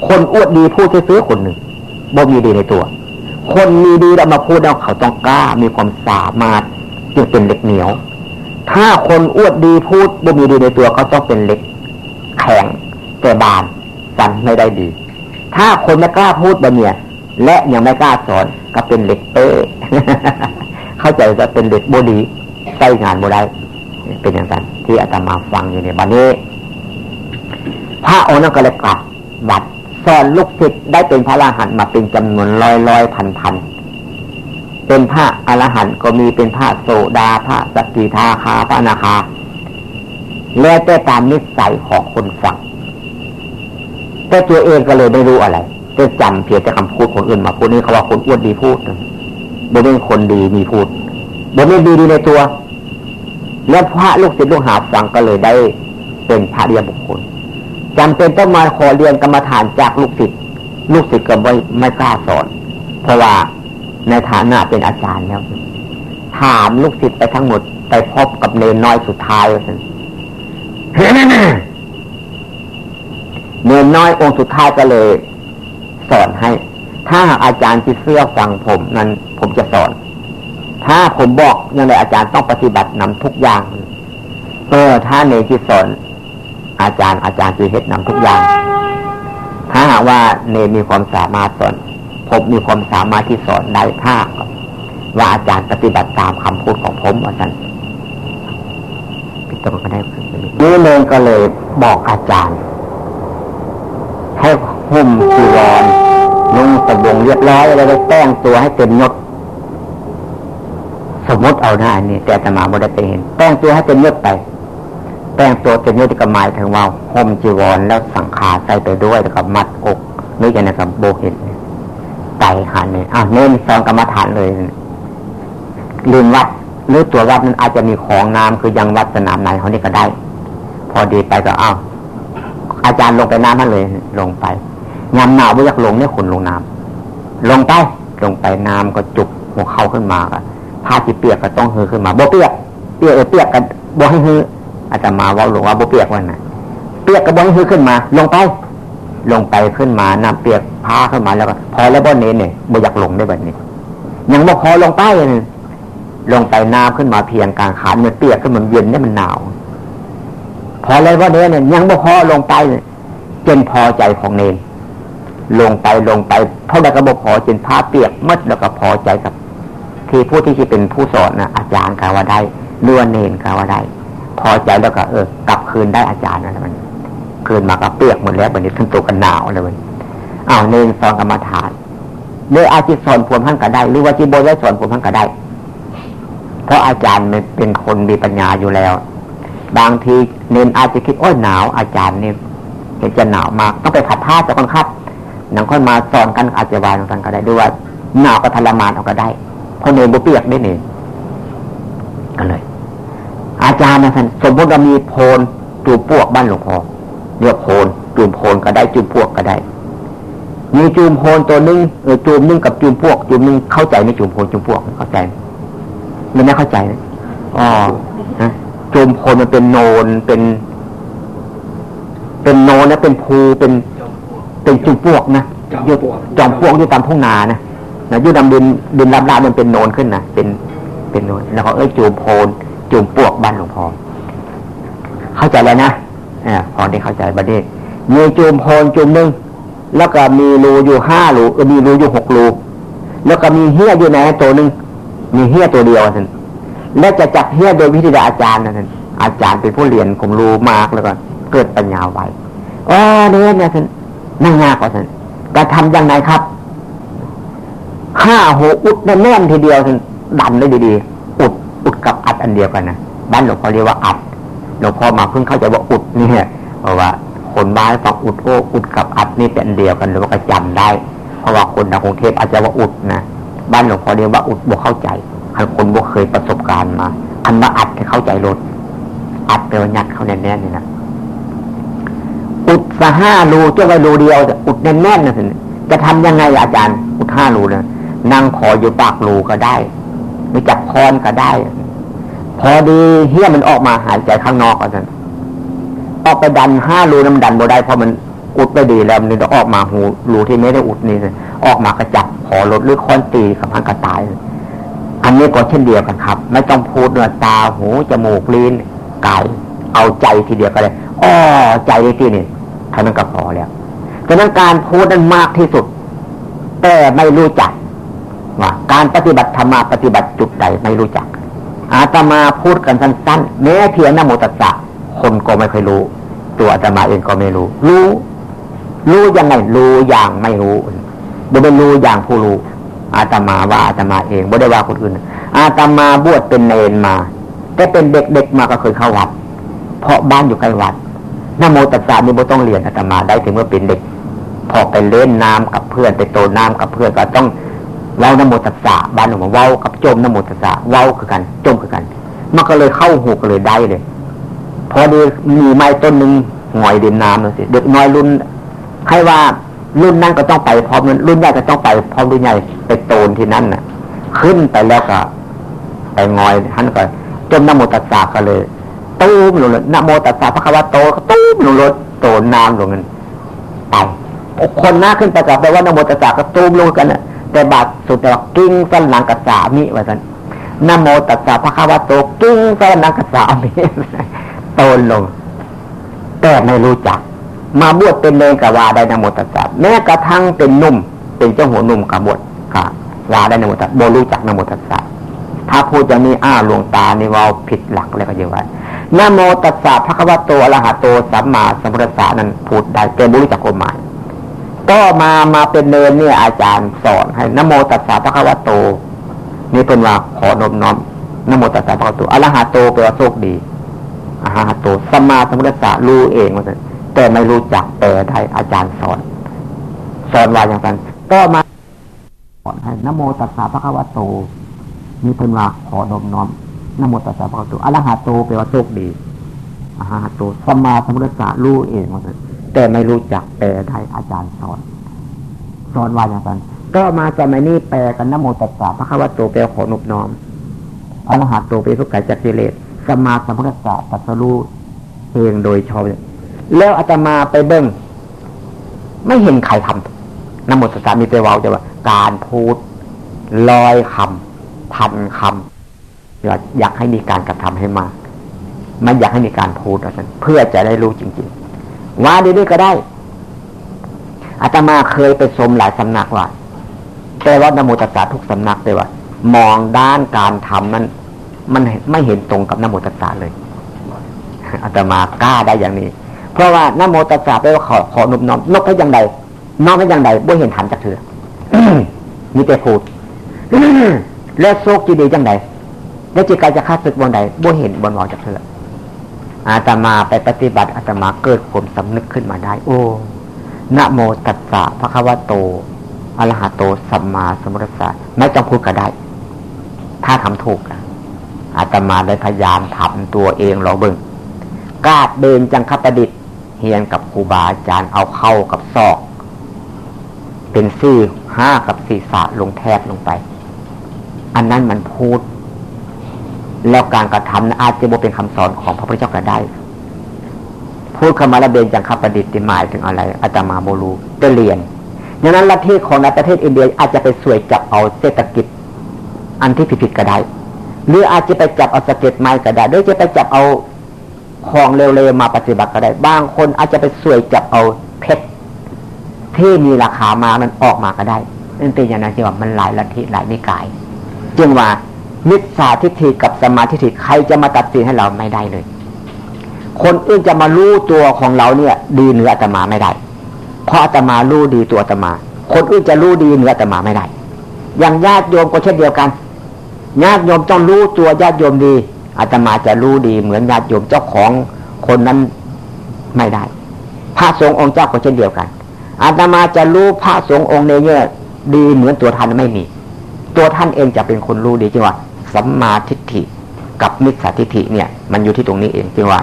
คนอวดดีพูดซื้อคนหนึ่งบ่มีดีในตัว คนมีดีเอามาพูดแล้วเขาต้องกล้ามีความสามารถจึงเป็นเล็กเหนียว ถ้าคนอวดดีพูดบ่มีดีในตัวเขาต้องเป็นเล็ก แข็งแต่บานสันไม่ได้ดี ถ้าคนไม่กล้าพูดบบเนี้ยและยังไม่กล้าสอนก็เป็นเหล็กเต้เข้าใจจะเป็นเหล็กโบดีใช้งานโบได้เป็นอย่างนั้นที่อาตมาฟังอยู่ในบันนี้พระองค์นั้นก็เลยกลับวัดสอนลูกศิษย์ได้เป็นพระอรหันต์มาเป็นจำนวนร้อยร้อยพันพัน เป็นพระอรหันต์ก็มีเป็นพระโสดาพระสกิทาคาพระนาคา แล้วแต่ตามนิสัยของคนฟังแต่ตัวเองก็เลยไม่รู้อะไรจะจำเพียงแต่คำพูดคนอื่นมาพูดนี่เขาว่าคนอ้วนดีพูดบ่เป็นคนดีมีพูดบ่ไม่ดีดีในตัว แล้วพระลูกศิษย์ลูกหาฟังก็เลยได้เป็นพระเรียนบุคคลจำเป็นต้องมาขอเรียนกรรมฐานจากลูกศิษย์ลูกศิษย์ก็ไม่ไม่กล้าสอน เพราะว่า ในฐานะเป็นอาจารย์แล้วถามลูกศิษย์ไปทั้งหมดไปพบกับเนนน้อยสุดท้ายว่าเนนน้อยองค์สุดท้ายก็เลย สอนให้ ถ้าอาจารย์ที่เสื้อฟังผมนั้นผมจะสอน ถ้าผมบอกยังไงอาจารย์ต้องปฏิบัตินำทุกอย่าง เออ ถ้าเนที่สอน อาจารย์อาจารย์จะเฮ็ดนำทุกอย่าง ถ้าหากว่าเนมีความสามารถสอน ผมมีความสามารถที่สอนได้ถ้าว่าอาจารย์ปฏิบัติตามคำพูดของผมว่าท่านพิจารณาได้นี่เนก็เลยบอกอาจารย์ ให้ห่มจีวรนุ่งสบงเรียบร้อยแล้วไปแต่งตัวให้เต็มยศสมมติเอาหน้านี่แต่ตมาบได้ไปเห็น แต่งตัวให้เต็มยศไป แต่งตัวเต็มยศก็หมายถึงว่าห่มจีวรแล้วสังขาใส่ไปด้วยแล้วก็มัดอกนี่จะนะครับโบเห็น ไตหันเนี่ยอ้าวเน้นสองกรรมฐานเลยลืมวัดหรือตัววัดนั้นอาจจะมีของงามคือยังวัดสนามไหนเขานี่ก็ได้ พอดีไปก็อ้าวอาจารย์ลงไปน้ำนั่นเลย ลงไปยำหนาวไม่อยากลงเนี่ยขนลงน้ำลงไปลงไปน้ำก็จุกหัวเข่าขึ้นมาก็ผ้าที่เปียกก็ต้องฮือขึ้นมาโบเปียกเปียกเออเปียกกันโบให้ฮืออาจจะมาว่าหลวงว่าโบเปียกวันไหนเปียกกับโบให้ฮือขึ้นมา ลงไป ลงไปขึ้นมาน้ำเปียกผ้าขึ้นมาแล้วก็พอแล้วบ่เน้นเนี่ยโบอยากลงได้แบบนี้ ยังบ่พอลงไปเลยลงไปน้ำขึ้นมาเพียงกลางขาเนี่ยเปียกขึ้นมันเย็นเนี่ยมันหนาว พอเลยว่าเนี้ยเนี่ยยังบ่พอลงไปจจนพอใจของเนนลงไปลงไปเท่าใดก็บอกพอจนผ้าเปียกมัดแล้วก็พอใจกับ ที่ผู้ที่จะเป็นผู้สอนนะอาจารย์กาว่าได้เนื้อเนนกาว่าได้ พอใจแล้วก็เออกลับคืนได้อาจารย์นะมัน คืนมาก็เปียกหมดแล้ววันนี้ทั้งตัวกันหนาวเลยวันอ้าวเนนสอนกรรมฐานเลยอาจิตสอนผมท่านก็ได้ หรือว่าจิโบได้สอนผมท่านก็ได้ เพราะอาจารย์เป็นคนมีปัญญาอยู่แล้ว บางทีเนนอาจจะคิดโอ้ยหนาว อาจารย์เนี่ยจะหนาวมากต้องไปขัดท่าจะคนคัดหนังค่อยมาสอนกันอาจจะวายกันก็ได้ด้วยว่าหนาวก็ทรมานเอาก็ได้เพราะเนนบุเปียกได้เนี่ยกันเลยอาจารย์นะท่านสมมติเรามีโพนจูบพวกบ้านหลวงพ่อ เรียกโพนจูบโพนก็ได้จูบพวกก็ได้ มีจูมโพนตัวนึงเออจูมนึงกับจูมพวกจูมนึงเข้าใจไม่จูมโพนจูมพวกเข้าใจมันไม่เข้าใจนะอ๋อฮะจูมโพนมันเป็นโนนเป็น เป็นโนนนะเป็นภูเป็นเป็นจูมพวกนะยจอมพวกอยู่ตามทุ่งนานะนะยู่ดำดินดินลำลามันเป็นโนนขึ้นนะเป็นเป็นโนนแล้วก็เอ้ยจูมโพนจูมพวกบ้านหลวงพ่อเข้าใจแล้วนะ อ่าพอได้เข้าใจประเด็นมีจูมโพนจูมนึงแล้วก็มีรูอยู่ห้ารูมีรูอยู่หกรูแล้วก็มีเฮี้ยอยู่ในตัวหนึ่งมีเฮี้ยตัวเดียวท่านและจะจับเฮี้ยโดยวิธีอาจารย์นะท่านอาจารย์เป็นผู้เรียนผมรู้มากแล้วก็เกิดปัญญาไวอ๋อเนี่ยนี่ยท่านนั่งยากว่าท่านจะทำยังไงครับห้าหกอุดแน่นทีเดียวท่านดันได้ดีๆอุดอุดกับอัดอันเดียวกันนะบ้านหลวงพ่อเรียกว่าอัด หลวงพ่อมาเพิ่งเข้าใจว่าอุดนี่เพราะว่าคนบ้านฟังอุดโออุดกับอัดนี่เป็นเดียวกันหรือว่าก็จำได้ เพราะว่าคนในกรุงเทพอาจจะว่าอุดนะบ้านหลวงพ่อเรียกว่าอุดบวเข้าใจคันคนบวเคยประสบการณ์มา อันว่าอัดเข้าใจรถอัดเปลวยัดเข้าแน่นๆนี่นะอุดสห้ารูเจ้าไว้รูเดียวอุดแน่นๆนะสิจะทำยังไงอาจารย์ อุดห้ารูเลยนั่งขออยู่ปากรูก็ได้ไม่จับคอนก็ได้ พอดีเฮี้ยมันออกมาหายใจข้างนอกอาจารย์ออกไปดันห้ารูน้ำดันบ่ได้เพราะมันอุดไปดีแล้วมันจะออกมาหูรูที่ไม่ได้อุดนี่เลยออกมากระจับขอลดหรือค้อนตีกับพันกระตาย อันนี้ก็เช่นเดียวกันครับ ไม่ต้องพูดเนื้อตาหูจมูกลิ้นกายเอาใจทีเดียวก็เลยอ้อใจที่นี่ท่านั้นก็พอแล้วดังนั้นการพูดนั้นมากที่สุด แต่ไม่รู้จักว่าการปฏิบัติธรรมปฏิบัติจุดใดไม่รู้จัก อาตมาพูดกันสั้นๆแม้เพียงนโมตัสสะคนก็ไม่เคยรู้ ตัวอาตมาเองก็ไม่รู้ รู้ รู้ยังไงรู้อย่างไม่รู้บ่ได้รู้อย่างผู้รู้ อาตมาว่าอาตมาเองบ่ได้ว่าคนอื่น อาตมาบวชเป็นเนนมา แต่เป็นเด็กๆมาก็เคยเข้าวัด เพราะบ้านอยู่ใกล้วัดนโมตัสสะนี่บ่ต้องเรียนอาตมาได้ถึงเมื่อเป็นเด็ก พอไปเล่นน้ำกับเพื่อนไปโตน้ำกับเพื่อนก็ต้อง เว้านโมตัสสะบ้านหนูมาเว้ากับจมนโมตัสสะเว้าคือกันจมคือกัน มันก็เลยเข้าหูก็เลยได้เลย พอดีมีไม้ต้นหนึ่งหงอยเดินน้ำเลยสิเด็กน้อยรุ่นให้ว่ารุ่นนั้นก็ต้องไปพร้อมรุ่นใหญ่ก็ต้องไปพร้อมรุ่นใหญ่ไปโตนที่นั่นน่ะ ขึ้นไปแล้วก็ไปงอยท่านก็จมนโมตัสสะก็เลยตู้มลงเลยนโมตัสสะพระคัมภีโตก็ตู้มลงรถโตนน้ำลงเงินไปคนหน้าขึ้นไปกับแปลว่านโมตัสสะก็ตู้มลงกันน่ะ แต่บาดสุดแต่ว่ากิ้งสันหลังกระสามิว่าสันนโมตัสสะพระคัมภีโตกิ้งสันหลังกระสามิโตนลง แต่ไม่รู้จัก มาบวชเป็นเลงกับวาได้นโมตัสสะแม้กระทั่งเป็นนุ่ม เป็นเจ้าหัวนุ่มกับบวชกับวาได้นโมตัสสะโบรู้จักนโมตัสสะถ้าพูดอย่างนี้อ้าหลวงตานี่ว่าผิดหลักเลยก็เยอะว่านโมตัสสะพระคัมภโตอรหะโตสัมมาสัมพุทธัสสะนั้นพูดได้แต่บุรู้จักความหมาย ก็มามาเป็นเนรเนี่ยอาจารย์สอนให้นโมตัสสะพระคัมโต นี่เป็นว่าขอนมน้อมนโมตัสสะพระคัมโตอรหะโตแปลว่าโชคดีอาหาโตสมาสมุทสะรู้เองว่าแต่ไม่รู้จักแปลได้อาจารย์สอน สอนว่าอย่างนั้นก็มาสอนให้นโมตัสสะพระคัมโต นี่เป็นว่าขอนมน้อมนโมตัสสะพระคัมโตอรหะโตแปลว่าโชคดีอาหาโตสมาสมุทสะรู้เองว่า แต่ไม่รู้จักแปลได้อาจารย์สอน สอนว่าอย่างนั้นก็มาสมัยนี้แปลกันนโมตัสสะพระคัมโตแปลขอนบน้อมอรหัตโตเป็นทุกข์ไก่จักริเลสสมาสัมพุทธะตัสรู้เองโดยชอบแล้วอาตมาไปเบิ้งไม่เห็นใครทำนโมตัสสะมีไปว่าจะว่า การพูดลอยคำพันคำอยากอยากให้มีการกระทำให้มากไม่อยากให้มีการพูดเพื่อจะได้รู้จริง ๆ ว่าดีๆก็ได้อาตมาเคยไปชมหลายสำนักว่าแต่ว่านโมตัสสะทุกสำนักเลยว่า มองด้านการทำนั้น มันไม่เห็นตรงกับนโมตัสสะเลยอาตมากล้าได้อย่างนี้ เพราะว่านโมตัสสะแปลว่าขอขอนบน้อมนบให้ยังใดน้อมให้ยังใดบ่เห็นทันจากเธอมีแต่พูดแล้วโชคจีดีจังใดแล้วจิตกายจะคาดสึกบนใดบ่เห็นบนหวจากเธอ อาตมาไปปฏิบัติอาตมาเกิดความสำนึกขึ้นมาได้ โอ้นะโมตัสสะพระคัมภโตอรหะโตสัมมาสัมพุทธัสสะไม่จำพูดก็ได้ ถ้าทำถูกอาตมาได้พยายามทำตัวเองลองเบิ่งกาดเดินจังคับประดิษฐ์เฮียนกับครูบาอาจารย์เอาเข้ากับซอก เป็นซี่ห้ากับสี่สะลงแทบลงไป อันนั้นมันพูด แล้วการกระทำอาจจะบ่เป็นคำสอนของพระพุทธเจ้าก็ได้ พูดคำมาละเบนจังคับประดิษฐ์หมายถึงอะไรอาตมาโมรูได้เรียนดังนั้นลัทธิของในประเทศอินเดียอาจจะไปสวยจับเอาเศรษฐกิจ อันที่ผิดๆก็ได้ หรืออาจจะไปจับเอาสเก็ตไม้ก็ได้หรือจะไปจับเอาของเร็วๆมาปฏิบัติก็ได้ บางคนอาจจะไปสวยจับเอาเพชรที่มีราคามามันออกมาก็ได้นั่นเป็นอย่างนั้นที่ว่ามันหลายลัทธิหลายนิกาย จึงว่า มิจฉาทิฏฐิกับสมาธิฏฐิใครจะมาตัดสินให้เราไม่ได้เลย คนอื่นจะมารู้ตัวของเราเนี่ย ดีเหนืออาตมาไม่ได้ เพราะอาตมารู้ดีตัวอาตมา คนอื่นจะรู้ดีเหนืออาตมาไม่ได้ อย่างญาติโยมก็เช่นเดียวกันญาติโยมต้องรู้ตัวญาติโยมดีอาตมาจะรู้ดีเหมือนญาติโยมเจ้าของคนนั้นไม่ได้ พระสงฆ์องค์เจ้าก็เช่นเดียวกันอาตมาจะรู้พระสงฆ์องค์ในเนี่ยดีเหมือนตัวท่านไม่มี ตัวท่านเองจะเป็นคนรู้ดีจริงว่า สัมมาทิฏฐิกับมิจฉาทิฏฐิเนี่ย มันอยู่ที่ตรงนี้เองจริงว่า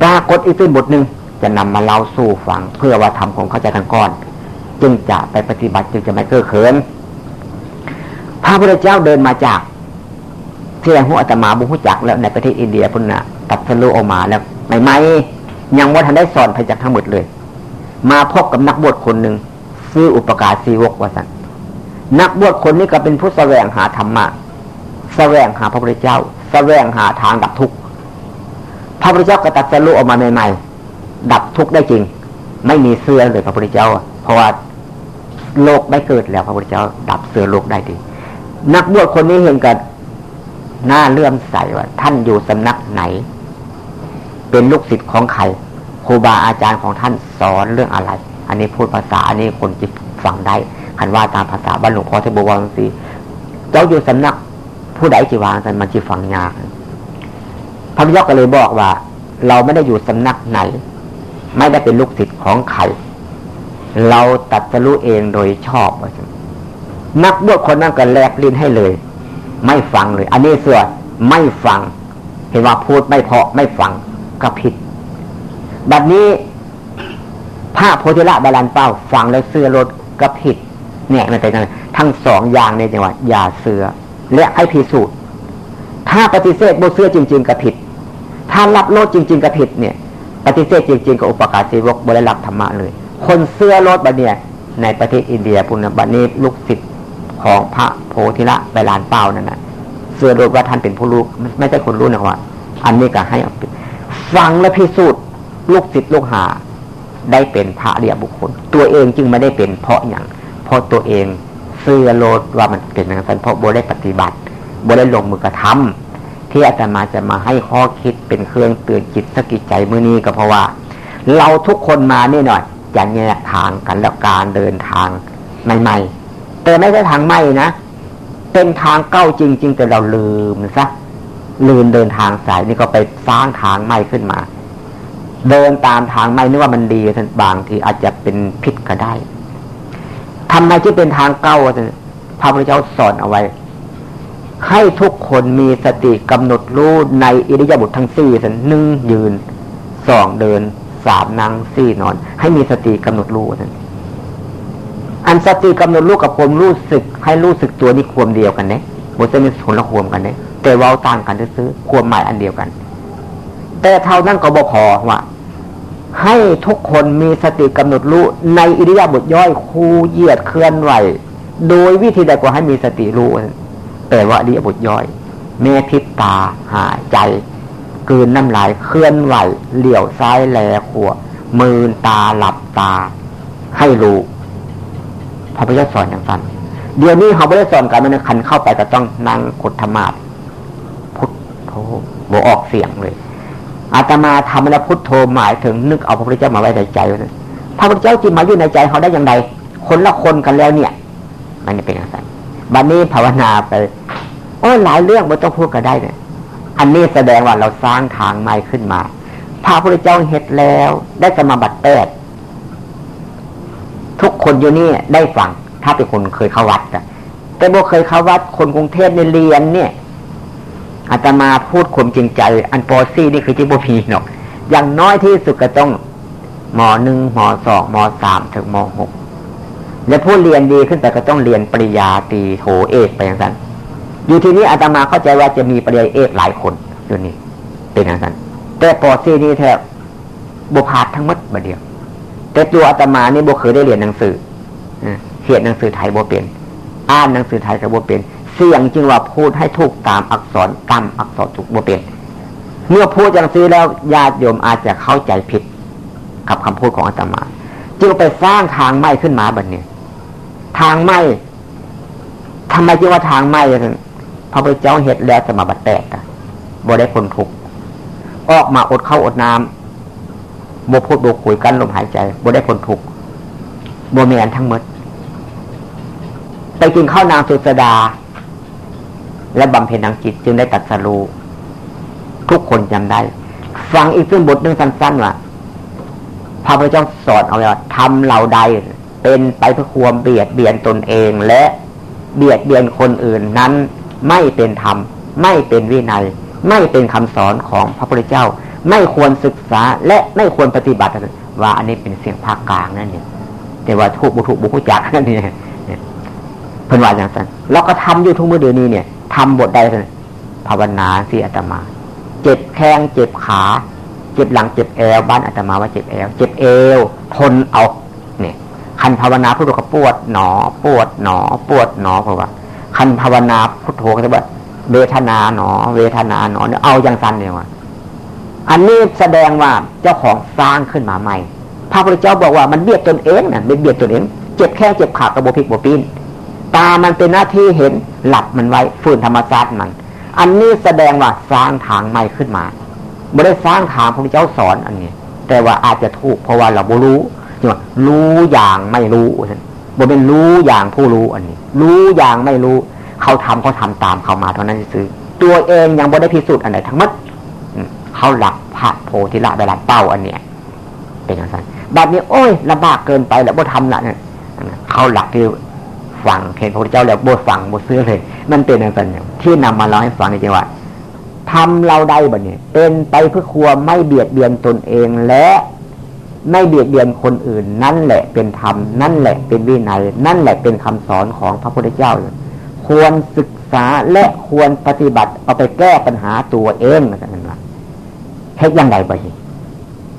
ปรากฏอีกเป็นบทหนึ่งจะนำมาเล่าสู่ฟังเพื่อว่าทำของเข้าใจทางก้อน จึงจะไปปฏิบัติจึงจะไม่เก้อเขินพระพุทธเจ้าเดินมาจากที่แรงหัวอาตมาบุหุจักแล้วในประเทศอินเดียพุ่นนะตัดทะลุออกมาแล้วไม่ไม่ยังว่าทันได้สอนไปจากทั้งหมดเลย มาพบกับนักบวชคนหนึ่งซื้ออุปการศีวกวสันนักบวชคนนี้ก็เป็นผู้แสวงหาธรรมะ แสวงหาพระพุทธเจ้า แสวงหาทางดับทุกข์พระพุทธเจ้าก็ตัดสรุออกมาใหม่ๆดับทุกข์ได้จริง ไม่มีเสื้อเลยพระพุทธเจ้า เพราะว่าโลกไม่เกิดแล้ว พระพุทธเจ้า ดับเสื้อโลกได้ดี นักบวชคนนี้เห็นกันหน้าเลื่อมใสว่า ท่านอยู่สำนักไหน เป็นลูกศิษย์ของใครครูบาอาจารย์ของท่านสอนเรื่องอะไร อันนี้พูดภาษาอันนี้คนจิตฟังได้คันว่าตามภาษาบ้านหลวงพ่อที่บวรสีเจ้าอยู่สำนัก ผู้ใดจีวางกันมันจีฟังยากพระพุทธเจ้าก็เลยบอกว่า เราไม่ได้อยู่สำนักไหน ไม่ได้เป็นลูกศิษย์ของใครเราตัดสรู้เองโดยชอบนักบวชคนนั้นก็แลกลิ้นให้เลย ไม่ฟังเลย อันนี้เสือไม่ฟัง เห็นว่าพูดไม่เพาะไม่ฟังก็ผิดแบบนี้พระโพธิละบาลันเป้าฟังแล้วเสื้อรถก็ผิดเนี่ยมันเป็นทั้งสองอย่างในจังหวัดอย่าเสือ และให้พิสูจน์ ถ้าปฏิเสธโบเสื้อจริง ๆก็ผิด ถ้ารับโลดจริง ๆก็ผิดเนี่ย ปฏิเสธจริง ๆก็อุปการศีวกบริลักธรรมะเลย คนเสื้อรถบัดเนี่ยในประเทศอินเดียปุ่นบัดนี้ลูกศิษย์ของพระโพธิละไปลานเป้านั่นนะเสื่อโดว่าท่านเป็นผู้รู้ไม่ใช่คนรู้นะว่าอันนี้ก็ให้ฟังและพิสูจน์ลูกศิษย์ลูกหาได้เป็นพระเดียบุคคล ตัวเองจึงไม่ได้เป็นเพราะอย่างเพราะตัวเอง เสื่อโลดว่ามันเป็นอย่างนั้นเพราะโบได้ปฏิบัติโบได้ลงมือกระทำที่อาจารย์มาจะมาให้ข้อคิดเป็นเครื่องเตือนจิตสกิจใจมือนี้ก็เพราะว่า เราทุกคนมานี่หน่อยจะแยกทางกันแล้วการเดินทางใหม่ๆแต่ไม่ใช่ทางไม่นะเป็นทางเก้าจริง ๆ แต่เราลืมซะลืมเดินทางสายนี่ก็ไปสร้างทางไม่ขึ้นมา เดินตามทางไม่นึกว่ามันดีท่บางทีอาจจะเป็นพิษก็ได้ ทำไมที่เป็นทางเก้าพระพุทธเจ้าสอนเอาไว้ ให้ทุกคนมีสติกำหนดรู้ในอิริยาบถททั้งสี่สันหนึ่งยืนสองเดินสามนั่งสี่นอน ให้มีสติกำหนดรู้สันอันสติกำหนดรู้กับความรู้สึก ให้รู้สึกตัวนี่ควมเดียวกันเนี่ยบทจะมีผลละควมกันเนี่ยแต่ว้าต่างกันซื้อควมหมายอันเดียวกัน แต่เท่านั้นก็บอกพอว่า ให้ทุกคนมีสติกำหนดรู้ในอิริยาบถย่อยคูเหยียดเคลื่อนไหว โดยวิธีใดก็ให้มีสติรู้แต่ว่าอิริยาบถย่อยเมพิตาหายใจกืนน้ำลายเคลื่อนไหวเหลี่ยวซ้ายแลขวมือตาหลับตา ให้รู้พระพุทธสอนอย่างนั้นเดี๋ยวนี้เขาไม่ได้สอนกันมันคันเข้าไปก็ต้องนั่งกดธรรมาพุทโธบอออกเสียงเลย อาตมาทำแล้วพุทโธหมายถึงนึกเอาพระพุทธเจ้ามาไว้ในใจนะพระพุทธเจ้าจิตมาอยู่ในใจเขาได้อย่างไรคนละคนกันแล้วเนี่ย มันเป็นอย่างไรบัดนนี้ภาวนาไปโอ้หลายเรื่องไม่ต้องพูดกันได้เนี่ย อันนี้แสดงว่าเราสร้างทางใหม่ขึ้นมาพระพุทธเจ้าเห็ดแล้ว ได้สมาบัติแปดทุกคนอยู่นี่ได้ฟังถ้าเป็นคนเคยเข้าวัดอะแต่บ่เคยเข้าวัดคนกรุงเทพในเรียนเนี่ย อาตมาพูดความจริงใจ อันปอซี่นี่คือจิบุพีเนาะอย่างน้อยที่สุดก็ต้องมหนึ่งมสองมสามถึงมหกและผู้เรียนดีขึ้นแต่ก็ต้องเรียนปริญญาตีโทเอกไปอย่างนั้นอยู่ที่นี้อาตมาเข้าใจว่าจะมีปริญญาเอกหลายคนอยู่นี่เป็นอย่างนั้นแต่ปอซี่นี่แทบบุพาทั้งหมดมาเดียว แต่ตัวอาตมานี่บุเคยได้เรียนหนังสือเขียนหนังสือไทยบุเป็น อ่านหนังสือไทยกับบุเป็น เสียงจึงว่าพูดให้ถูกตามอักษรกรรมอักษรถูกบุเป็น เมื่อพูดอย่างซื้อแล้วญาติโยมอาจจะเข้าใจผิดกับคำพูดของอาตมา จึงไปสร้างทางไม้ขึ้นมาบัดนี้ ทางไม้ทำไมจึงว่าทางไม้พระพุทธเจ้าเห็ดแล้วสมาบัติแตกอะบ่ได้คนทุกออกมาอดเข้าอดน้ำบ่พูดบ่คุยกันลมหายใจบ่ได้คนทุกบ่เมียนทั้งหมดไปกินข้าวนางสุสดา และบำเพ็ญทางจิตจึงได้ตัดสรูทุกคนจำได้ ฟังอีกซึ่งบทหนึ่งสั้นๆว่าพระพุทธเจ้าสอนเอาไว้ว่าทำเราใดเป็นไปเพื่อความเบียดเบียนตนเองและเบียดเบียนคนอื่นนั้น ไม่เป็นธรรม ไม่เป็นวินัย ไม่เป็นคำสอนของพระพุทธเจ้า ไม่ควรศึกษาและไม่ควรปฏิบัติว่าอันนี้เป็นเสียงภาคกลางนั่นเนี่ยแต่ว่าทุกบุทุบุคุจักนั่นเนี่ยเพิ่นว่าอย่างนั้นเราก็ทำอยู่ทุกเมื่อเดือนนี้เนี่ย ทำบทใดเลยภาวนาสีอาตมา เจ็บแข้งเจ็บขา เจ็บหลังเจ็บแอวบ้านอาตมาว่าเจ็บแอว เจ็บเอว ทนเอาเนี่ยคันภาวนาพุทโธก็ปวดหนอ ปวดหนอ ปวดหนอเพราะว่า คันภาวนาพุทโธก็จะว่าเวทนาหนอ เวทนาหนอเนี่ยเอาอย่างสั้นเลยว่าอันนี้แสดงว่าเจ้าของสร้างขึ้นมาใหม่พระพุทธเจ้าบอกว่ามันเบียดตนเองนะ่ะเบียดตนเอง เจ็บแค่เจ็บขา กระโบพิกโบปีน ตามันเป็นหน้าที่เห็นหลับมันไว้ฝืนธรรมชาติมัน อันนี้แสดงว่าสร้างทางใหม่ขึ้นมาไม่ได้สร้างทางพระเจ้าสอนอันนี้ แต่ว่าอาจจะถูกเพราะว่าเราบ่รู้ใช่ไหมรู้อย่างไม่รู้บ่เป็นรู้อย่างผู้รู้อันนี้ รู้อย่างไม่รู้ เขาทำเขาทาตามเขามาเท่านั้นซื้อตัวเองยังบ่ได้พิสูจน์อันไหนทั้งหมดเขาหลักพระโพธิละไปหลักเป้าอันเนี้ยเป็นอย่างนั้นแบบนี้โอ้ยลำบากเกินไปแล้วบ่ทำละเนี่ยเขาหลักที่ ฟังเห็นพระเจ้าแล้วบ่ฟังบ่ซื้อเลย มันเป็นอย่างนั้นที่นำมาเล่าให้ฟังในจังหวัดทำเราได้บ่เนี่ยเป็นไปเพื่อความไม่เบียดเบียนตนเองและไม่เบียดเบียนคนอื่น นั่นแหละเป็นธรรมนั่นแหละเป็นวินัย นั่นแหละเป็นคำสอนของพระพุทธเจ้า ควรศึกษาและควรปฏิบัติเอาไปแก้ปัญหาตัวเองนะนั่นว่าเฮ็ดยังไงบ่เนี่ย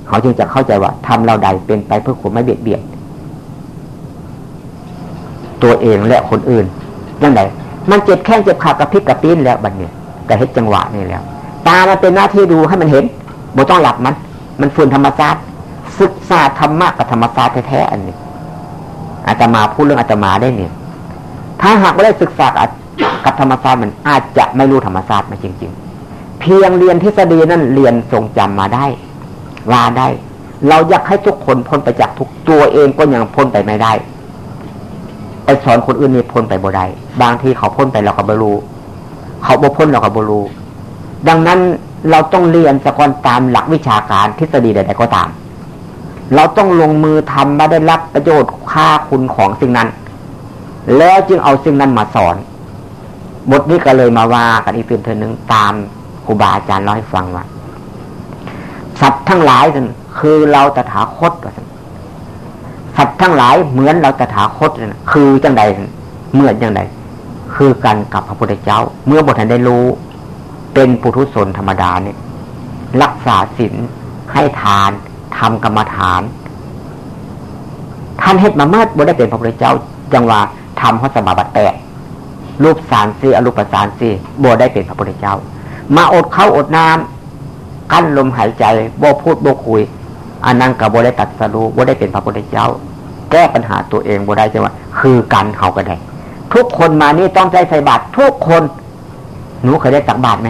เขาจึงจะเข้าใจว่าทำเราใดเป็นไปเพื่อความไม่เบียดเบียน ตัวเองและคนอื่นยังไงมันเจ็บแข้งเจ็บขากระพริบกระปิ้นแล้วบัดเนี่ยแต่เฮ็ดจังหวะนี่แล้ว ตามันเป็นหน้าที่ดูให้มันเห็นบ่ต้องหลับมัน มันฝุ่นธรรมชาติศึกษาธรรมะกับธรรมชาติแท้ๆอันนี้อาจจะมาพูดเรื่องอาจจะมาได้เนี่ย ถ้าหากไม่ได้ศึกษากับธรรมชาติมันอาจจะไม่รู้ธรรมชาติมาจริง ๆ เพียงเรียนทฤษฎีนั่นเรียนทรงจำมาได้ว่าได้ เราอยากให้ทุกคนพ้นไปจากทุกตัวเองก็ยังพ้นไปไม่ได้ ไปสอนคนอื่นนี่พ้นไปบ่ได้บางทีเขาพ้นไปเราก็ไม่รู้ เขาบ่พ้นเราก็บ่รู้ ดังนั้นเราต้องเรียนสะกอนตามหลักวิชาการทฤษฎีใดๆก็ตาม เราต้องลงมือทำมาได้รับประโยชน์ค่าคุณของสิ่งนั้น แล้วจึงเอาสิ่งนั้นมาสอนบทนี้ก็เลยมาว่ากันอีกเป็นเทอหนึ่งตามครูบาอาจารย์เล่าให้ฟังว่าสัตว์ทั้งหลายนั่นคือเราตถาคต สัตว์ทั้งหลายเหมือนเราตถาคตนะคือจังใดเหมือนจังใดคือกันกับพระพุทธเจ้า เมื่อบทท่านได้รู้ เป็นปุถุชนธรรมดาเนี่ยรักษาศีลให้ทานทำกรรมฐานท่านเฮ็ดมามื่อบทได้เป็นพระพุทธเจ้า จังว่าทำเขาสมาบัติแตกรูปสารสีอรูปสารสีบวได้เป็นพระพุทธเจ้า มาอดเข้าอดน้ำกั้นลมหายใจบวพูดบวคุยอันนั้นกับบวได้ตัดสรู้บวได้เป็นพระพุทธเจ้า แก้ปัญหาตัวเองบ่ได้จะว่า คือการเขาก็ได้ทุกคนมานี่ต้องใจใส่บาตรทุกคน หนูเคยได้สักบาตรไหม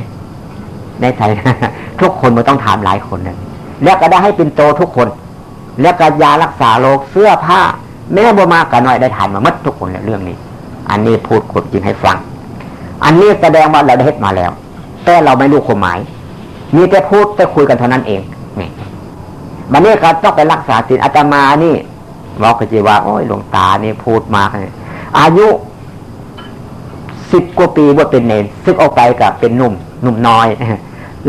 ได้ใส่ทุกคนมันต้องถามหลายคนเลยแล้วก็ได้ให้เป็นโตทุกคน แล้วก็ยารักษาโรคเสื้อผ้า แม่บ่มากกันหน่อยได้ทานมามัดทุกคนเรื่องนี้ อันนี้พูดคนจริงให้ฟัง อันนี้แสดงว่าเราได้เฮ็ดมาแล้ว แต่เราไม่รู้ความหมาย มีแต่พูดแต่คุยกันเท่านั้นเองนี่วันนี้ก็ต้องไปรักษาศีลอาตมานี่ บอกกันจีว่า โอ้ยหลวงตานี่พูดมาอายุสิบกว่าปีว่าเป็นเนรซึกออกไปกับเป็นหนุ่มหนุ่มน้อย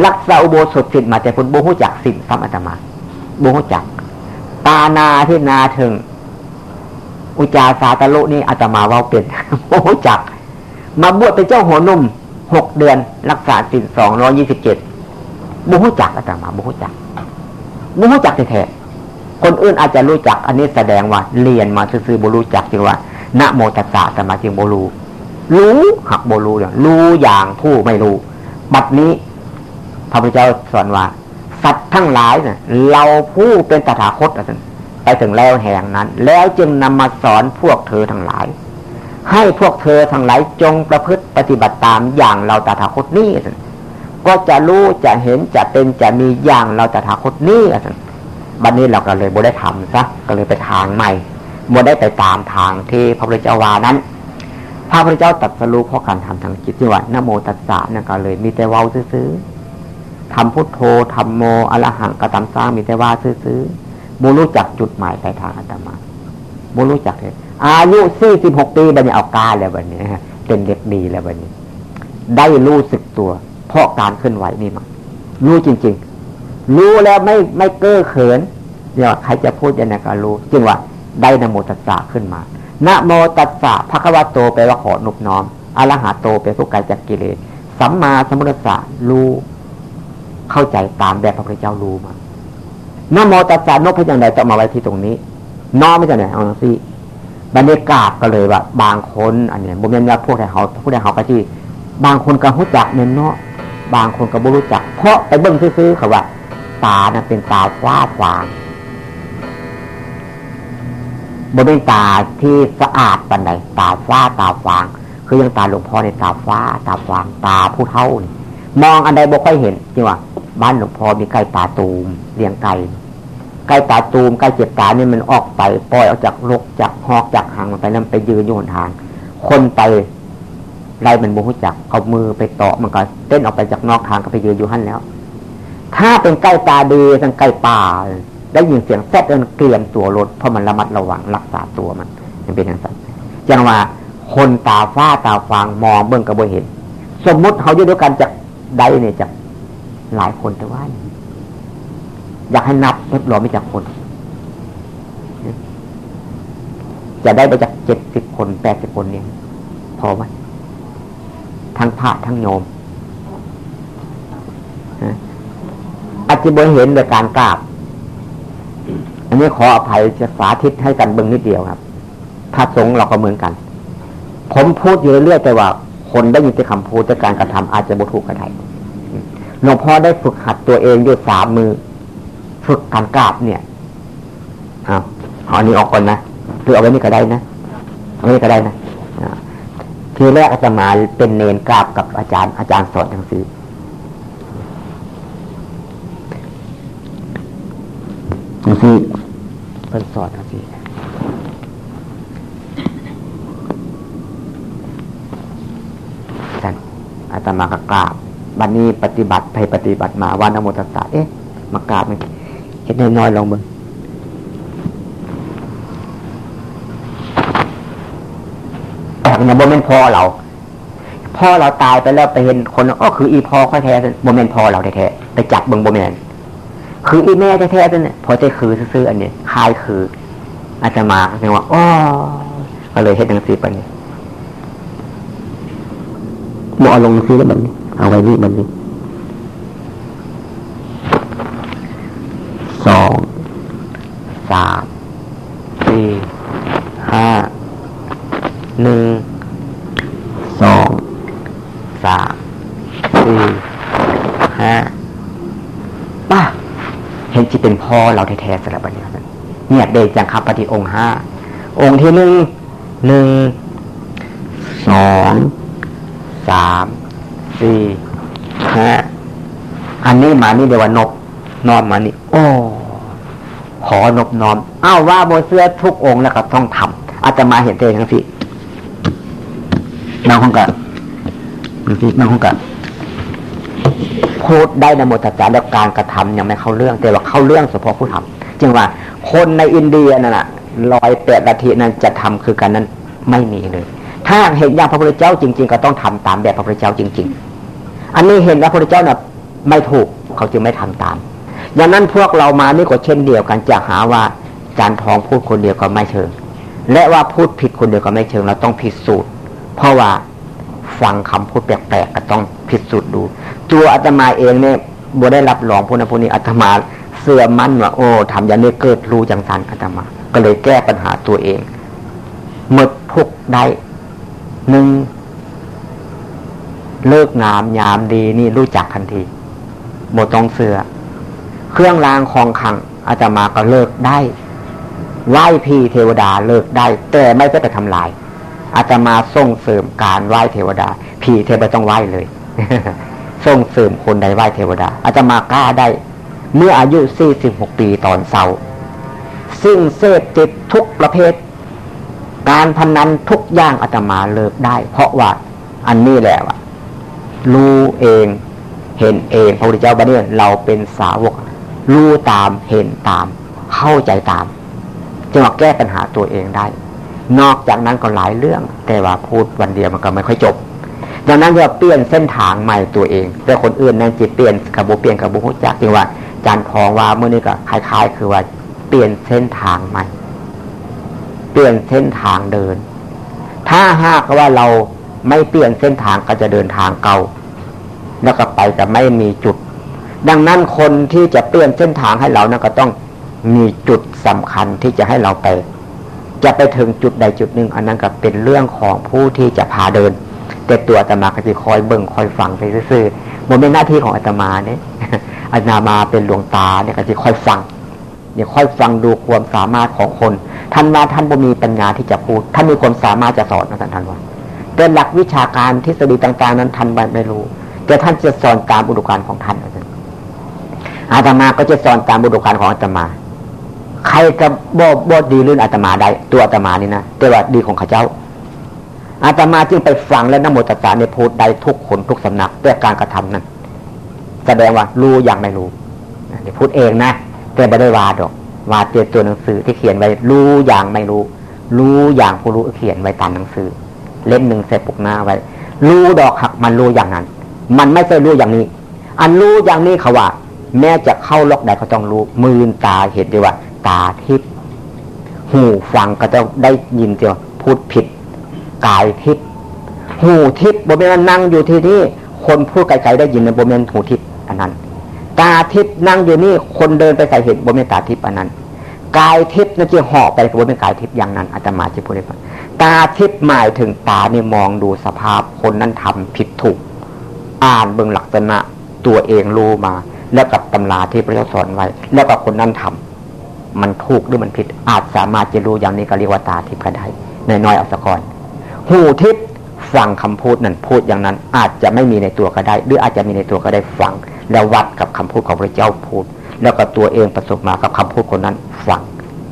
รักษาอุโบสถสิทธิ์มาแต่พุนบุหุจักสิทธิ์ซ้ำอาตมาบุหุจัก ตานาที่นาถึง อุจาสาตะลุนี่อาตมาว่าเป็นบุหุจัก มาบวชเป็นเจ้าหัวนุ่มหกเดือน รักษาสิทธิ์สองร้อยี่สิบเจ็ดบุหุจักอาตมาบุหุจักบุหุจักแท้ คนอื่นอาจจะรู้จัก อันนี้แสดงว่าเรียนมาซื่อๆบรู้จักจึงว่าณโมตัสสะอาตมาจึงบรู้รู้หักบรู้อย่างรู้อย่างผู้ไม่รู้ บัดนี้พระพุทธเจ้าสอนว่า สัตว์ทั้งหลายเนี่ยเราผู้เป็นตถาคตไปถึงแล้วแห่งนั้น แล้วจึงนำมาสอนพวกเธอทั้งหลาย ให้พวกเธอทั้งหลายจงประพฤติปฏิบัติตามอย่างเราตถาคตนี้ก็จะรู้จะเห็นจะเป็นจะมีอย่างเราตถาคตนี้ บัดนนี้เราก็เลยบ่ได้ทำซะก็เลยไปทางใหม่บ่ได้ไปตามทางที่พระพุทธเจ้าวานั้น พระพุทธเจ้าตัดสรู้เพราะการทำทางจิตที่ว่านโมตัสสะนั่นก็เลยมีแต่เว้าซื้อทำพุทโธทำโมอรหังกระทำสร้างมีแต่ว่าซื้อๆบูรู้จักจุดหมายปลายทางอัตมาบูรู้จักเลยอายุสี่สิบหกปีบันนี้เอากาแล้วบันนี้เป็นเด็กดีแล้วบันนี้ ได้รู้สึกตัว เพราะการเคลื่อนไหวนี่มารู้จริงๆ รู้แล้วไม่ไม่เก้อเขินเนี่ยใครจะพูดยังไงก็รู้ จึงว่าได้นโมตัสสะขึ้นมานะโมตัสสะพระควโตแปลว่าขอนุบน้อมอรหะโตแปลผู้ไกลจากกิเลสสัมมาสัมพุทธะรู้เข้าใจตามแบบพระพุทธเจ้ารู้มานโมตัสสะนกพยังไงต้องมาไว้ที่ตรงนี้ น้อไม่ใช่ไหนเอาสิบรรยากาศก็เลยว่า บางคนอันเนี้ยบุญญาพวกไทยเขาพวกไทยเขาก็ที่บางคนก็รู้จักเนเนาะบางคนก็บ่รู้จัก เพราะไปเบิ้งซื้อๆเขาว่า ตานะเป็นตาฟ้าฟางบนเป็นตาที่สะอาดปันใดตาฟ้าตาฟาง คือยังตาหลวงพ่อในตาฟ้า ตาฟางตาผู้เท่ามองอันใดบ่ค่อยเห็นจริงว่าบ้านหลวงพ่อมีไก่ตาตูมเลี้ยงไก่ไก่ตาตูมไก่เจ็บตาเนี่ยมันออกไปปล่อยออกจากลกจากหอกจากหางมันไปนั่นไปยืนอยู่หนทาง คนไปไล่มันบุหุจักเอามือไปเตาะมันก็เต้นออกไปจากนอกทางก็ไปยืนอยู่หั่นแล้ว ถ้าเป็นไก่ตาดีทั้งไก่ป่าได้ยินเสียงแซ่ดเดินเกลียมตัวรถเพราะมันระมัดระวังรักษาตัวมันมันเป็นอย่างนั้นจังว่าคนตาฟ้าตาฟางมองเบื้องกระบเห็น สมมุติเขาอยู่ด้วยกันจะได้เนี่ยจะหลายคนแต่ว่า อยากให้นับทดลองไม่จากคน จะได้ไปจากเจ็ดสิบคนแปดสิบคนเนี่ย พอไหมทั้งพระทั้งโยม อาจจะบ่เห็นโดยการกราบ อันนี้ขออภัยจะสาธิตให้กันเบิ่งนิดเดียวครับพระสงฆ์เราก็เหมือนกัน ผมพูดอยู่เรื่อยแต่ว่า คนได้ยินแต่คำพูดแต่การกระทำอาจจะบุถูกกระไดหลวงพ่อได้ฝึกหัดตัวเองด้วยสามมือ ฝึกการกราบเนี่ยเอาเอาอันนี้ออกก่อนนะหรือเอาไว้นี่ก็ได้นะเอาไว้นี่ก็ได้นะทีแรกอาจารย์มาเป็นเนนกราบกับอาจารย์อาจารย์สอนทั้งสี่ ทั้งสี่เป็นสอนทั้งสี่กันอาตมากกราบบัดนนี้ปฏิบัติไปปฏิบัติมาว่านโมตัสสะเอ๊ะ มากราบไหมเห็นน้อยๆลองมึงแต่เนี่ยโมเมนต์พอเราพ่อเราตายไปแล้วไปเห็นคนอ๋อคืออีพ่อค่อยแท้โมเมนต์พอเราแท้ๆไปจับเบิ้งโมเมนต์ คืออีแม่แท้ๆเนี่ยพอใจคือซื้ออันนี้คายคืออาจจะมาเรียว่าอ๋อก็เลยเห็นหนังสือไปเนี่ยหมอลงซื้อแล้วแบบนี้เอาไว้นี่มันนี่สองสามสี่ห้าหนึ่งสองสามสี่ห้าป้าเห็นจิตเป็น พ่อเราแท้ๆสลับบันนี้เนี่ยเดจังคับปฏิองค์ห้าองค์ที่หนึ่งหนึ่งสองสามสี่ห้าอันนี้มานี่เดียวว่านบนอมมานี่ โอ้ขอนบน้อมอ้าวว่าโบเสื้อทุกองค์แล้วก็ต้องทำอาจจะมาเห็นเองทั้งสิน้องของกันน้องของกันพูดได้ในโมตจารแล้วการกระทำยังไม่เข้าเรื่องแต่ว่าเขาเรื่องเฉพาะผู้ทำจึงว่าคนในอินเดียนั่นแหะลอยแปดนาทีนั้นจะทำคือกันนั้นไม่มีเลย ถ้าเห็นอย่างพระพุทธเจ้าจริง ๆ ก็ต้องทำตามแบบพระพุทธเจ้าจริง ๆ อันนี้เห็นพระพุทธเจ้าน่ะไม่ถูกเขาจึงไม่ทำตามอย่างนั้นพวกเรามานี่ก็เช่นเดียวกันจะหาว่าจานทองพูดคนเดียวก็ไม่เชิง และว่าพูดผิดคนเดียวก็ไม่เชิงเราต้องพิสูจน์ เพราะว่าฟังคำพูดแปลกๆก็ต้องพิสูจน์ดู ตัวอาตมาเองเนี่ยบัได้รับรองพวกนั้นพวกนี้อาตมา เสื่อมั่นว่าโอ้ทำอย่างนี้เกิดรู้จังสันอาตมา ก็เลยแก้ปัญหาตัวเองหมดพุกได้หนึ่งเลิกงามยามดีนี่รู้จักทันทีหมดต้องเสือ เครื่องรางของขังอาตมาก็เลิกได้ไหว้พี่เทวดาเลิกได้ แต่ไม่ไปทำลายอาตมาส่งเสริมการไหว้เทวดาผีเทวดาต้องไหว้เลย ส่งเสริมคนใดไหว้เทวดาอาตมากล้าได้ เมื่ออายุสี่สิบหกปีตอนเสาซึ่งเสพติดทุกประเภท การพนันทุกอย่างอาตมาเลิกได้ เพราะว่าอันนี้แหละรู้เองเห็นเองพระพุทธเจ้าบัณฑิตเราเป็นสาวกรู้ตามเห็นตาม เข้าใจตามจึงแก้ปัญหาตัวเองได้ นอกจากนั้นก็หลายเรื่อง แต่ว่าพูดวันเดียวมันก็ไม่ค่อยจบ ดังนั้นจะเปลี่ยนเส้นทางใหม่ตัวเอง แต่คนอื่นนั้นจิตเปลี่ยนกับบุเปลี่ยนกับบุหุจักจริงว่า จานทองว่าเมื่อนี้ก็คล้าย ๆ คือว่า เปลี่ยนเส้นทางใหม่ เปลี่ยนเส้นทางเดิน ถ้าหากว่าเราไม่เปลี่ยนเส้นทางก็จะเดินทางเก่า แล้วก็ไปแต่ไม่มีจุด ดังนั้นคนที่จะเปลี่ยนเส้นทางให้เรานะก็ต้องมีจุดสำคัญที่จะให้เราไป จะไปถึงจุดใดจุดหนึ่ง อันนั้นก็เป็นเรื่องของผู้ที่จะพาเดิน แต่ตัวอาตมาก็จะคอยเบิ่งคอยฟังไปซื่อๆมันเป็นหน้าที่ของอาตมาเนี่ย อาตมาเป็นหลวงตาเนี่ยก็จะค่อยฟังเนี่ยค่อยฟังดูความสามารถของคน ท่านมาท่านบ่มีปัญญาที่จะพูด ท่านมีความสามารถจะสอนนะท่านท่านว่าแต่หลักวิชาการทฤษฎีต่าง ๆ นั้นท่านไม่รู้ แต่ท่านจะสอนตามอุดมการของท่านอาตมาก็จะสอนตามอุดมการของอาตมา ใครจะบอบอดีลื่นอาตมาได้ตัวอาตมานี่นะแต่ว่าดีของข้าเจ้า อาตมาจึงไปฟังและนโมตสาในพูดใดทุกคนทุกสำนักแต่การกระทำนั้น แสดงว่ารู้อย่างไม่รู้นี่พูดเองนะแต่ไม่ได้วาดอกวาดเตียตัวหนังสือที่เขียนไว้รู้อย่างไม่รู้ รู้อย่างผู้รู้เขียนไว้ตามหนังสือ เล่มหนึ่งใส่ปกหน้าไว้ รู้ดอกหักมันรู้อย่างนั้น มันไม่ใช่รู้อย่างนี้ อันรู้อย่างนี้เขาว่า แม้จะเข้าล็อกใดเขาต้องรู้มือตาเห็นดีว่า ตาทิพย์หูฟังก็จะได้ยินเจียวพูดผิดกายทิพย์หูทิพย์บนเมนนั่งอยู่ที่นี่คนพูดไกลๆได้ยินในบนเมนหูทิพย์ ตาทิพย์นั่งอยู่นี่คนเดินไปใส่เห็นบนเมนตาทิพย์อันนั้น กายทิพย์นั่นจะห่อไปบนเมนกายทิพย์อย่างนั้นอาตมาจะพูดให้ฟังตาทิพย์หมายถึงตาเนี่ยมองดูสภาพคนนั้นทำผิดถูก อ่านเบื้องหลักษณะตัวเองรู้มา แล้วกับตำราที่พระเจ้าสอนไว้ แล้วกับคนนั้นทำมันถูกหรือมันผิด อาจสามารถจะรู้อย่างนี้ก็เรียกว่าตาทิพย์ก็ได้น้อยๆเอาสะก่อนหูทิพย์ฟังคำพูดนั้นพูดอย่างนั้น อาจจะไม่มีในตัวก็ได้ หรืออาจจะมีในตัวก็ได้ฟัง แล้ววัดกับคำพูดของพระเจ้าพูด แล้วก็ตัวเองประสบมากับคำพูดคนนั้นฟัง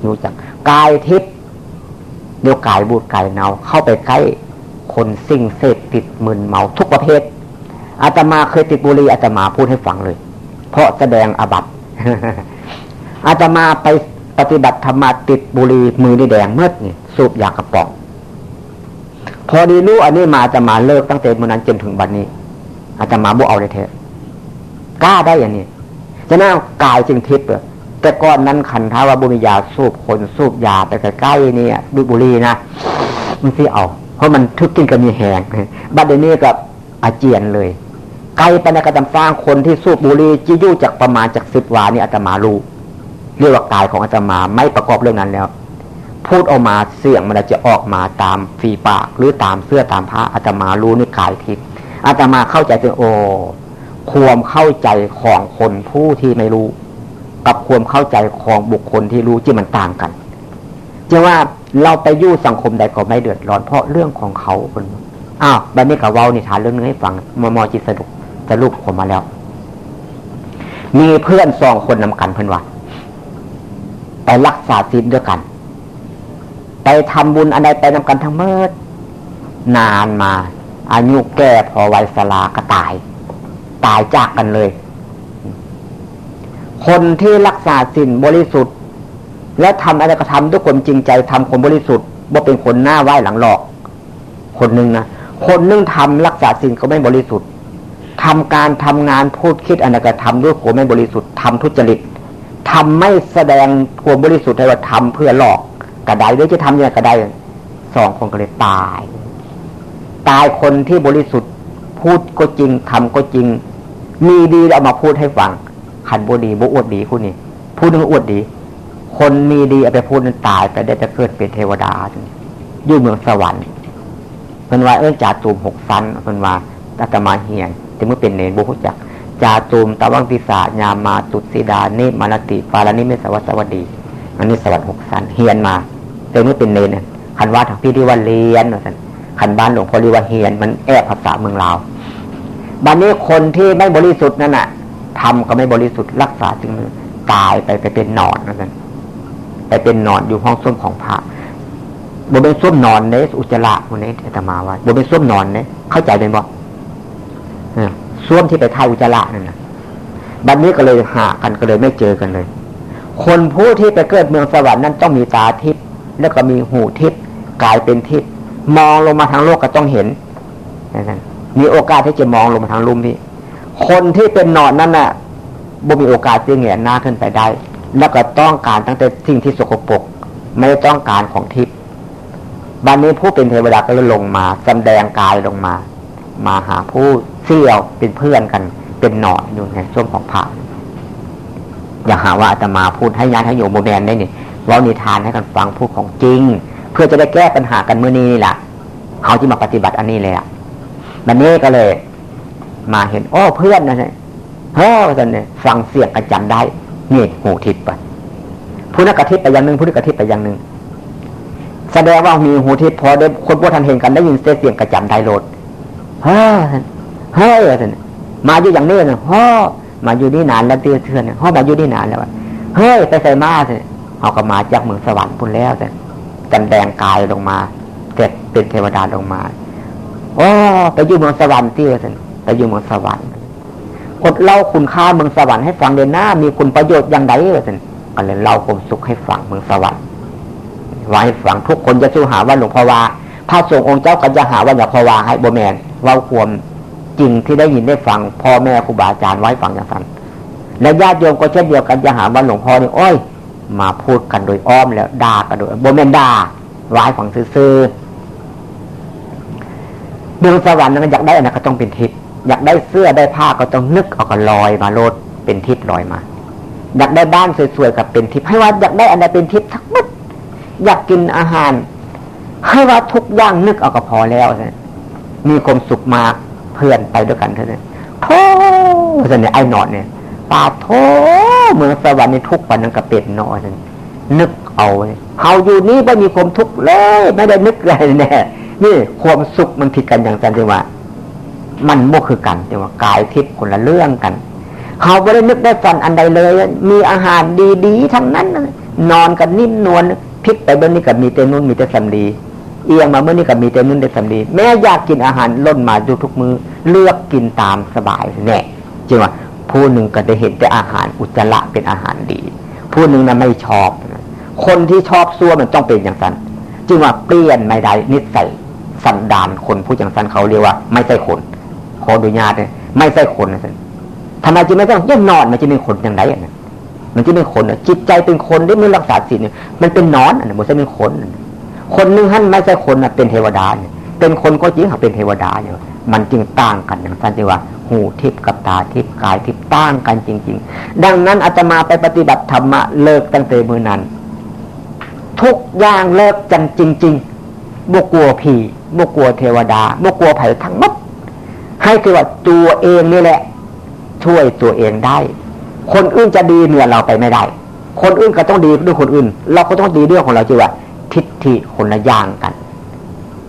รู้จักกายทิพย์เดี๋ยวกายบูดกายเนาเข้าไปใกล้คนสิ่งเสพติดมึนเมาทุกประเภทอาตมาเคยติดบุหรี่อาตมาพูดให้ฟังเลย เพราะแสดงอบัตอาตมาไปปฏิบัติธรรมาติดบุหรี่มือนี่แดงเมื่อนี่สูบยากระป๋องพอดีรู้อันนี้มาอาตมาเลิกตั้งแต่เมื่อนั้นจนถึงบัดนนี้อาตมาบุเอาเลยเถอะ กล้าได้อย่างนี้จะน่ากายจึงทิพย์แต่ก่อนนั้นขันท้าว่าบุญยาสูบคนสูบยาไปใกล้ๆนี่ดูบุรีนะมันสิเอา เพราะมันทึกกินก็มีแหงบัดเดี๋ยวนี้กับอาเจียนเลย ไกลไปในกระดำฟ้างคนที่สูบบุรีจิยุ่จากประมาณจากสิบวานี่อาตมารู้เรียกว่ากายของอาตมาไม่ประกอบเรื่องนั้นแล้ว พูดออกมาเสียงมันจะออกมาตามฝีปาก หรือตามเสื้อตามผ้าอาตมารู้นี่กายทิพย์อาตมาเข้าใจถึงโอ้ ความเข้าใจของคนผู้ที่ไม่รู้ กับความเข้าใจของบุคคลที่รู้ที่มันต่างกันจึงว่าเราไปยู่สังคมใดก็ไม่เดือดร้อนเพราะเรื่องของเขาคนอ้าวบันนี้กับเว้านิทานเรื่องนึงให้ฟังมอมอจิตสรุปจะรูปผมมาแล้ว มีเพื่อนสองคนนำกันเพื่อนว่าไปรักษาศีลด้วยกัน ไปทำบุญอะไรไปนำกันทั้งเมื่อนานมา อายุแก่พอวัยสลาก็ตาย ตายจากกันเลย คนที่รักษาศีลบริสุทธิ์ และทำอะไรก็ทำด้วยความจริงใจทำคนบริสุทธิ์ว่าเป็นคนหน้าไหว้หลังหลอก คนหนึ่งนะคนนึงทำรักษาศีลก็ไม่บริสุทธิ์ทำการทำงานพูดคิดอะไรก็ทำด้วยหัวไม่บริสุทธิ์ทำทุจริตทำไม่แสดงความบริสุทธิ์ให้ว่าทำเพื่อหลอกกระไดหรือจะทำยังไงกระไดสองคนก็เลยตาย ตายคนที่บริสุทธิ์พูดก็จริงทำก็จริง มีดีเอามาพูดให้ฟังขันบดีบุอวดดีคุณนี่พูดนึงอวดดี คนมีดีเอาไปพูดนั้นตายไปได้จะเกิดเป็นเทวดาอยู่เมืองสวรรค์เป็นว่าเอื้อจ่าตูมหกฟันเป็นว่าอาตมาเฮียนแต่เมื่อเป็นเนรบุหุจักจ่าตูมตะวังติสายามาตุสีดาเนมานติปาลานิเมสวัสวัสดี อันนี้สวัสดิ์หกสันเฮียนมา แต่เมื่อเป็นเนรคันว่าทางพี่ที่ว่าเรียนสันคันบ้านหลวงพ่อเรียกว่าเฮียนมันแอบภาษาเมืองลาว บันนี้คนที่ไม่บริสุทธิ์นั่นน่ะทำก็ไม่บริสุทธิ์รักษาจึงตายไปไปเป็นนอนนั่นไปเป็นนอนอยู่ห้องส้วมของพระบนเป็นส้วมนอนเนสอุจจาระคนนี้อาตมาว่าบนเป็นส้วมนอนเนสเข้าใจเป็นบ่ส้วมที่ไปท่ายอุจจาระนั่นนะบัดนนี้ก็เลยหากันก็เลยไม่เจอกันเลย คนผู้ที่ไปเกิดเมืองสวรรค์นั้นต้องมีตาทิพย์แล้วก็มีหูทิพย์กายเป็นทิพย์มองลงมาทางโลกก็ต้องเห็นนั่น มีโอกาสที่จะมองลงมาทางลุ่มที่คนที่เป็นนอนนั่นน่ะบ่มีโอกาสที่เงยหน้าขึ้นไปได้ แล้วก็ต้องการตั้งแต่สิ่งที่สกปรกไม่ต้องการของทิพย์บันนี้ผู้เป็นเทวดาก็เลยลงมาแสดงกายลงมา มาหาผู้เสี่ยวเป็นเพื่อนกัน เป็นหนอนอยู่ในช่วงของผ่าอย่าหาว่าอาตมาพูดให้ยานให้โยมโมแมนได้นี่เรานิทานให้กันฟังพูดของจริง เพื่อจะได้แก้ปัญหากันเมื่อนี้นี่แหละเขาที่มาปฏิบัติอันนี้เลยอะ บันนี้ก็เลย มาเห็นอ้อเพื่อนนะเนี่ยเฮ้ยเนี่ยฟังเสียงกันจำได้นี่หูทิพย์ไปผู้นักกระทิบไปอย่างหนึ่งผู้นี้กระทิบไปอย่างหนึ่งแสดงว่ามีหูทิพย์พอได้คนพวกท่านเห็นกันได้ยินเสียงกระจำได้โลดเฮ้ยเฮ้ยมาอยู่อย่างนี้นะฮ่อมาอยู่นี่นานแล้วเตือนเทือนฮ่อมาอยู่นี่นานแล้วเฮ้ยไปใส่มาสิเขาก็มาจากเมืองสวรรค์พุ่นแล้วแต่กันแดงกายลงมาเจ็ดเป็นเทวดาลงมา โอ้ไปอยู่เมืองสวรรค์ที่สิไปอยู่เมืองสวรรค์กดเล่าคุณค่าเมืองสวรรค์ให้ฟังเดินหน้ามีคุณประโยชน์อย่างไรสิก็เลยเล่าความสุขให้ฟังเมืองสวรรค์ไว้ฟังทุกคนจะสู้หาว่าหลวงพ่อว่าพระสงฆ์องค์เจ้าก็จะหาว่าอย่าพอวาให้โบแมนเราควรจริงที่ได้ยินได้ฟังพ่อแม่ครูบาอาจารย์ไว้ฟังอย่างนั้นและญาติโยมก็เช่นเดียวกันจะหาว่าหลวงพ่อนี่โอ้ย มาพูดกันโดยอ้อมแล้วด่ากันโดยโบแมนด่าไว้ฟังซื่อ มืองสวรรค์นั้นอยากได้อะไรก็ต้องเป็นทิพย์อยากได้เสื้อได้ผ้าก็ต้องนึกเอาก็ลอยมาโลดเป็นทิพย์ลอยมา อยากได้บ้านสวยๆกับเป็นทิพย์ให้ว่าอยากได้อะไรเป็นทิพย์ทั้งหมดอยากกินอาหาร ให้ว่าทุกอย่างนึกเอาก็พอแล้วนะมีความสุขมากเพื่อนไปด้วยกันเท่านั้นโธ่สันเนี่ยไอ้หนอนเนี่ยปาโธ่เมืองสวรรค์ในทุกวันนั้นก็เป็นนอนนึกเอาเขาอยู่นี่ไม่มีความทุกข์เลย ไม่ได้นึกอะไรแน่ นี่ความสุขมันผิดกันอย่างจันทว่า มันโมคือกันแต่ว่ากายทิพย์คนละเรื่องกันเขาไม่ได้นึกได้ฟันอันใดเลย มีอาหารดีๆทั้งนั้น นอนกันนิ่มนวลพลิกไปเบื้องนี้กับมีเตนุ่นมีแต่สำลีเอียงมาเมื่อนี้กับมีเตนุ่นแต่สำลีแม้อยากกินอาหารล้นมาดูทุกมือเลือกกินตามสบายแน่จริงว่าผู้หนึ่งก็ได้เห็นแต่อาหารอุจจาระเป็นอาหารดี ผู้หนึ่งนั้นไม่ชอบ คนที่ชอบซัวมันต้องเป็นอย่างนั้นจึงว่าเปลี่ยนไม่ได้นิสัย สันดานคนผู้อย่างนั้นเขาเรียกว่า ไม่ใช่คนขออนุญาตเลยไม่ใช่คนนะท่านทำไมจึงไม่ต้องย่นอนมันจะเป็นคนอย่างไรอะมันจะเป็นคนจิตใจเป็นคนได้ไม่รักษาศีลมันเป็นนอนอันนั้นมันจะเป็นคน คนนึงท่านไม่ใช่คนเป็นเทวดาเนี่ยเป็นคนก็จริงเขาเป็นเทวดาเนี่ยมันจึงต่างกันอย่างสั้นที่ว่า หูทิพย์กับตาทิพย์กายทิพย์ต่างกันจริง ๆ ดังนั้นอาตมาไปปฏิบัติธรรมะเลิกตั้งแต่เมื่อนั้น ทุกอย่างเลิกจันจริง ๆ บกลัวผีบกลัวเทวดาบกลัวไผ่ทั้งหมดให้คือว่าตัวเองนี่แหละ ช่วยตัวเองได้ คนอื่นจะดีเหนือเราไปไม่ได้ คนอื่นก็ต้องดีด้วยคนอื่น เราก็ต้องดีด้วยของเราจีว่า ทิฏฐิคนละอย่างกัน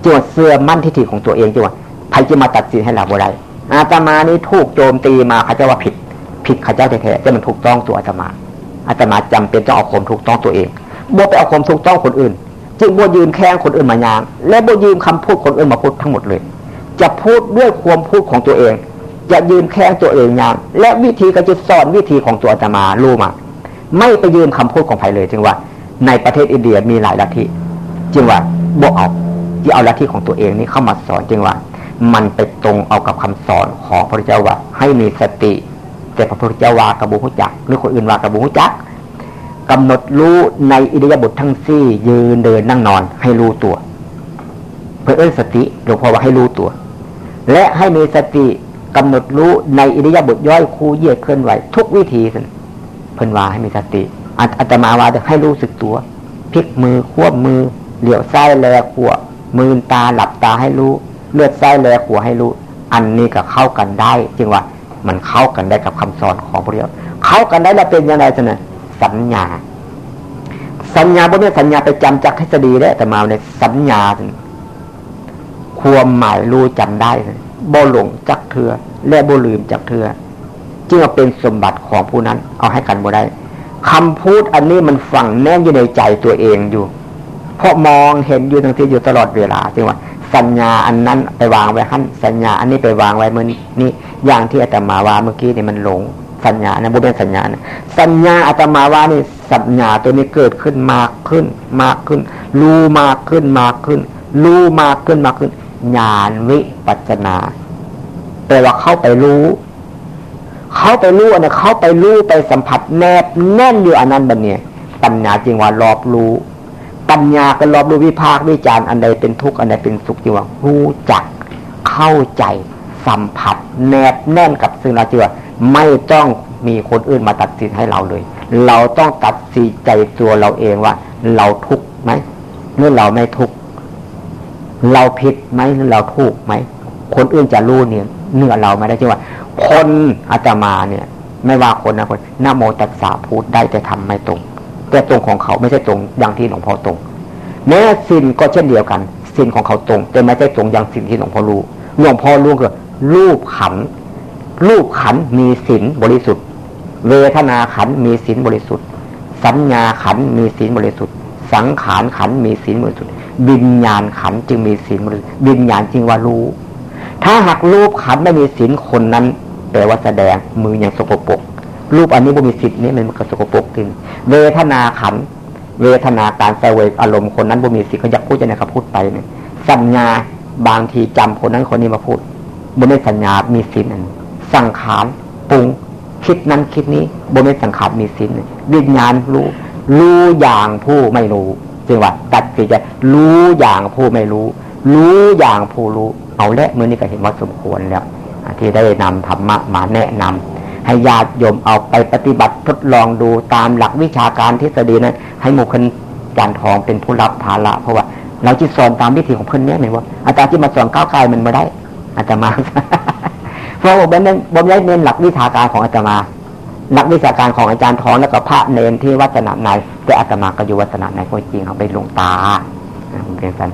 จวดเสื้อมั่นทิฏฐิของตัวเองจวดใครจะมาตัดสินให้เราบ่ได้อาตมานี้ถูกโจมตีมาเขาจะว่าผิด ผิดเขาเจ้าแท้ๆจะมันถูกต้องตัวอาตมาอาตมาจำเป็นต้องเอาความถูกต้องตัวเองบ่ไปเอาความถูกต้องคนอื่น จึงบ่ยืมแข้งคนอื่นมายาง และบ่ยืมคำพูดคนอื่นมาพูดทั้งหมดเลย จะพูดด้วยความพูดของตัวเอง จะยืมแข้งตัวเองยาง และวิธีก็จะสอนวิธีของตัวอาตมารู้มา ไม่ไปยืมคำพูดของใครเลย จึงว่า ในประเทศอินเดียมีหลายลัทธิจึงว่าบวกเอาที่เอาลัทธิของตัวเองนี้เข้ามาสอนจึงว่า มันไปตรงเอากับคำสอนของพระเจ้าว่าให้มีสติ แต่พระพุทธเจ้าว่ากระบุหุจักหรือคนอื่นว่ากระบุหุจัก กำหนดรู้ในอิริยาบถททั้งสี่ ยืนเดินนั่งนอนให้รู้ตัว เพื่อเอื้นสติหลวงพ่อว่าให้รู้ตัว และให้มีสติกำหนดรู้ในอิริยาบถย่อยคู่เยียดเคลื่อนไหว ทุกวิธีสิเพิ่นว่าให้มีสติอาตมาว่าจะให้รู้สึกตัวพลิกมือควบมือเหลี่ยวซ้ายแลขวามือตาหลับตาให้รู้ เลือดซ้แลขวให้รู้ อันนี้ก็เข้ากันได้ จึงว่า มันเข้ากันได้กับคำสอนของพระเจ้าเข้ากันได้แล้วเป็นยังไงจะเนี่ย สัญญา สัญญาพวกนี้สัญญาไปจำจากทฤษฎีได้วแต่มาในสัญญาความหมายรู้จำได้บ่หลงจักเถือ และบ่ลืมจักเถือจึงเป็นสมบัติของผู้นั้น เอาให้กันบ่ได้คำพูดอันนี้มันฝังแน่นอยู่ในใจตัวเองอยู่ เพราะมองเห็นอยู่ทั้งที่อยู่ตลอดเวลาจึงว่าสัญญาอันนั้นไปวางไว้ขั้นสัญญาอันนี้ไปวางไว้เมื่อนี้อย่างที่อาตมาว่าเมื่อกี้นี่มันหลง สัญญานะบุเป็นสัญญานะสัญญาอาตมาว่านี่สัญญาตัวนี้เกิดขึ้นมากขึ้น มากขึ้น รู้มากขึ้นมากขึ้น รู้มากขึ้นมากขึ้นญาณวิปัจนาแปลว่าเข้าไปรู้ เข้าไปรู้อันนี้เขาไปรู้ไปสัมผัสแนบแน่นอยู่อันนั้นบันเนี่ยปัญญาจริงว่ารอบรู้ ปัญญาก็รอบรู้วิภาควิจารอันใดเป็นทุกข์อันใดเป็นสุขจริงว่ารู้จัก เข้าใจสัมผัส แนบแน่นกับซึ่งเราจริงว่า ไม่ต้องมีคนอื่นมาตัดสินให้เราเลย เราต้องตัดสินใจตัวเราเองว่า เราทุกข์ไหมหรือเราไม่ทุกข์เราผิดไหมหรือเราถูกไหมคนอื่นจะรู้เนี่ยเนื้อเราไม่ได้ใช่ว่า คนอาตมาเนี่ย ไม่ว่าคนนะคนนโมตัสสะพูดได้แต่ทำไม่ตรง แต่ตรงของเขาไม่ใช่ตรงอย่างที่หลวงพ่อตรงแม้สินก็เช่นเดียวกันสินของเขาตรง แต่ไม่ใช่ตรงอย่างสิ่งที่หลวงพ่อรู้หลวงพ่อรู้คือรูปขัน รูปขันมีสินบริสุทธิ์ เวทนาขันมีสินบริสุทธิ์ สัญญาขันมีสินบริสุทธิ์ สังขารขันมีสินบริสุทธิ์บิญญาณขันจึงมีสินบริสุทธิ์บิญญาณจึงว่ารู้ ถ้าหากรูปขันไม่มีศีลคนนั้นแปลว่าแสดงมืออย่างสกปรกรูปอันนี้บ่มีสิทธิ์นี้มันก็สกปรกจริงเวทนาขันเวทนาการเสวยอารมณ์คนนั้นบ่มีสิทธิ์เขาอยากพูดจะไหนเขาพูดไปเนี่ยสัญญาบางทีจำคนนั้นคนนี้มาพูดบ่ไม่สัญญามีสินอัน สังขารปรุงคิดนั้นคิดนี้บ่ไม่สังขารมีสินวิญญาณรู้ รู้อย่างผู้ไม่รู้จึงว่าตัดสิจะรู้อย่างผู้ไม่รู้ รู้อย่างผู้รู้ เอาและมือนี้ก็เห็นว่าสมควรแล้ว ที่ได้นำธรรมะมาแนะนำให้ญาติโยมเอาไปปฏิบัติทดลองดูตามหลักวิชาการทฤษฎีนั้น ให้หมู่คนจานทองเป็นผู้รับภาระเพราะว่าเราจะสอนตามวิธีของเพื่อนเนี่ยไหมว่าอาจารย์ที่มาสอนก้าวไกลมันไม่ได้อาตมา เพราะว่าบนนั้นบนนี้เน้นหลักวิชาการของอาตมา หลักวิชาการของอาจารย์ทองแล้วก็พระเนนที่วัฒนในแต่อาตมาก็อยู่วัฒนในก็จริงเขาไปลงตาเป็นกัน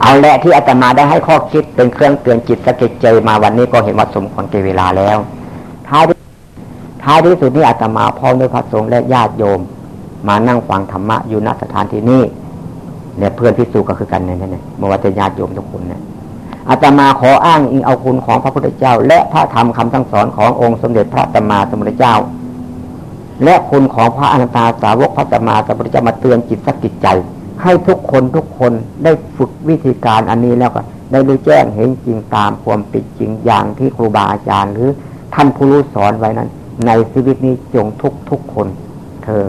เอาแหละที่อาตมาได้ให้ข้อคิดเป็นเครื่องเตือนจิตสกิจใจมาวันนี้ก็เห็นว่าสมควรเกเวลาแล้วท้ายท้ายที่สุดนี้อาตมาพ่อด้วยพระสงฆ์และญาติโยม มานั่งฟังธรรมะอยู่ณสถานที่นี้เนี่ยเพื่อนพิสูจก็คือกันเนี่ยเนี่ยเมื่อว่าจะญาติโยมทุกคนเนี่ย อาตมาขออ้างอิงเอาคุณของพระพุทธเจ้า และพระธรรมคำสั่งสอนขององค์สมเด็จพระตมาสมุทรเจ้า และคุณของพระอนันตาสาวกพระตมาสมุทรเจ้ามาเตือนจิตสกิจใจ ให้ทุกคนทุกคนได้ฝึกวิธีการอันนี้แล้วก็ได้รู้แจ้งเห็นจริงตามความปิดจริงอย่างที่ครูบาอาจารย์ หรือท่านผู้รู้สอนไว้นั้น ในชีวิตนี้จงทุกทุกคนเธอ